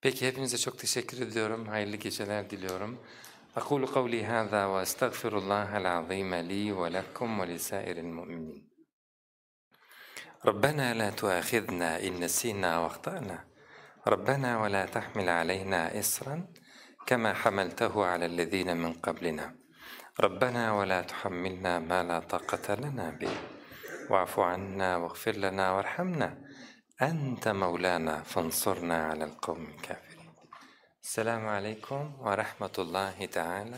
Peki hepinize çok teşekkür ediyorum. Hayırlı geceler diliyorum. أقول قولي هذا وأستغفر الله العظيم لي ولكم ولسائر المؤمنين ربنا لا تؤاخذنا إن نسينا واخطأنا ربنا ولا تحمل علينا إصرا كما حملته على الذين من قبلنا ربنا ولا تحملنا ما لا طاقة لنا به. واعف عنا واغفر لنا وارحمنا. أنت مولانا فانصرنا على القوم الكافرين. السلام عليكم ورحمة الله تعالى.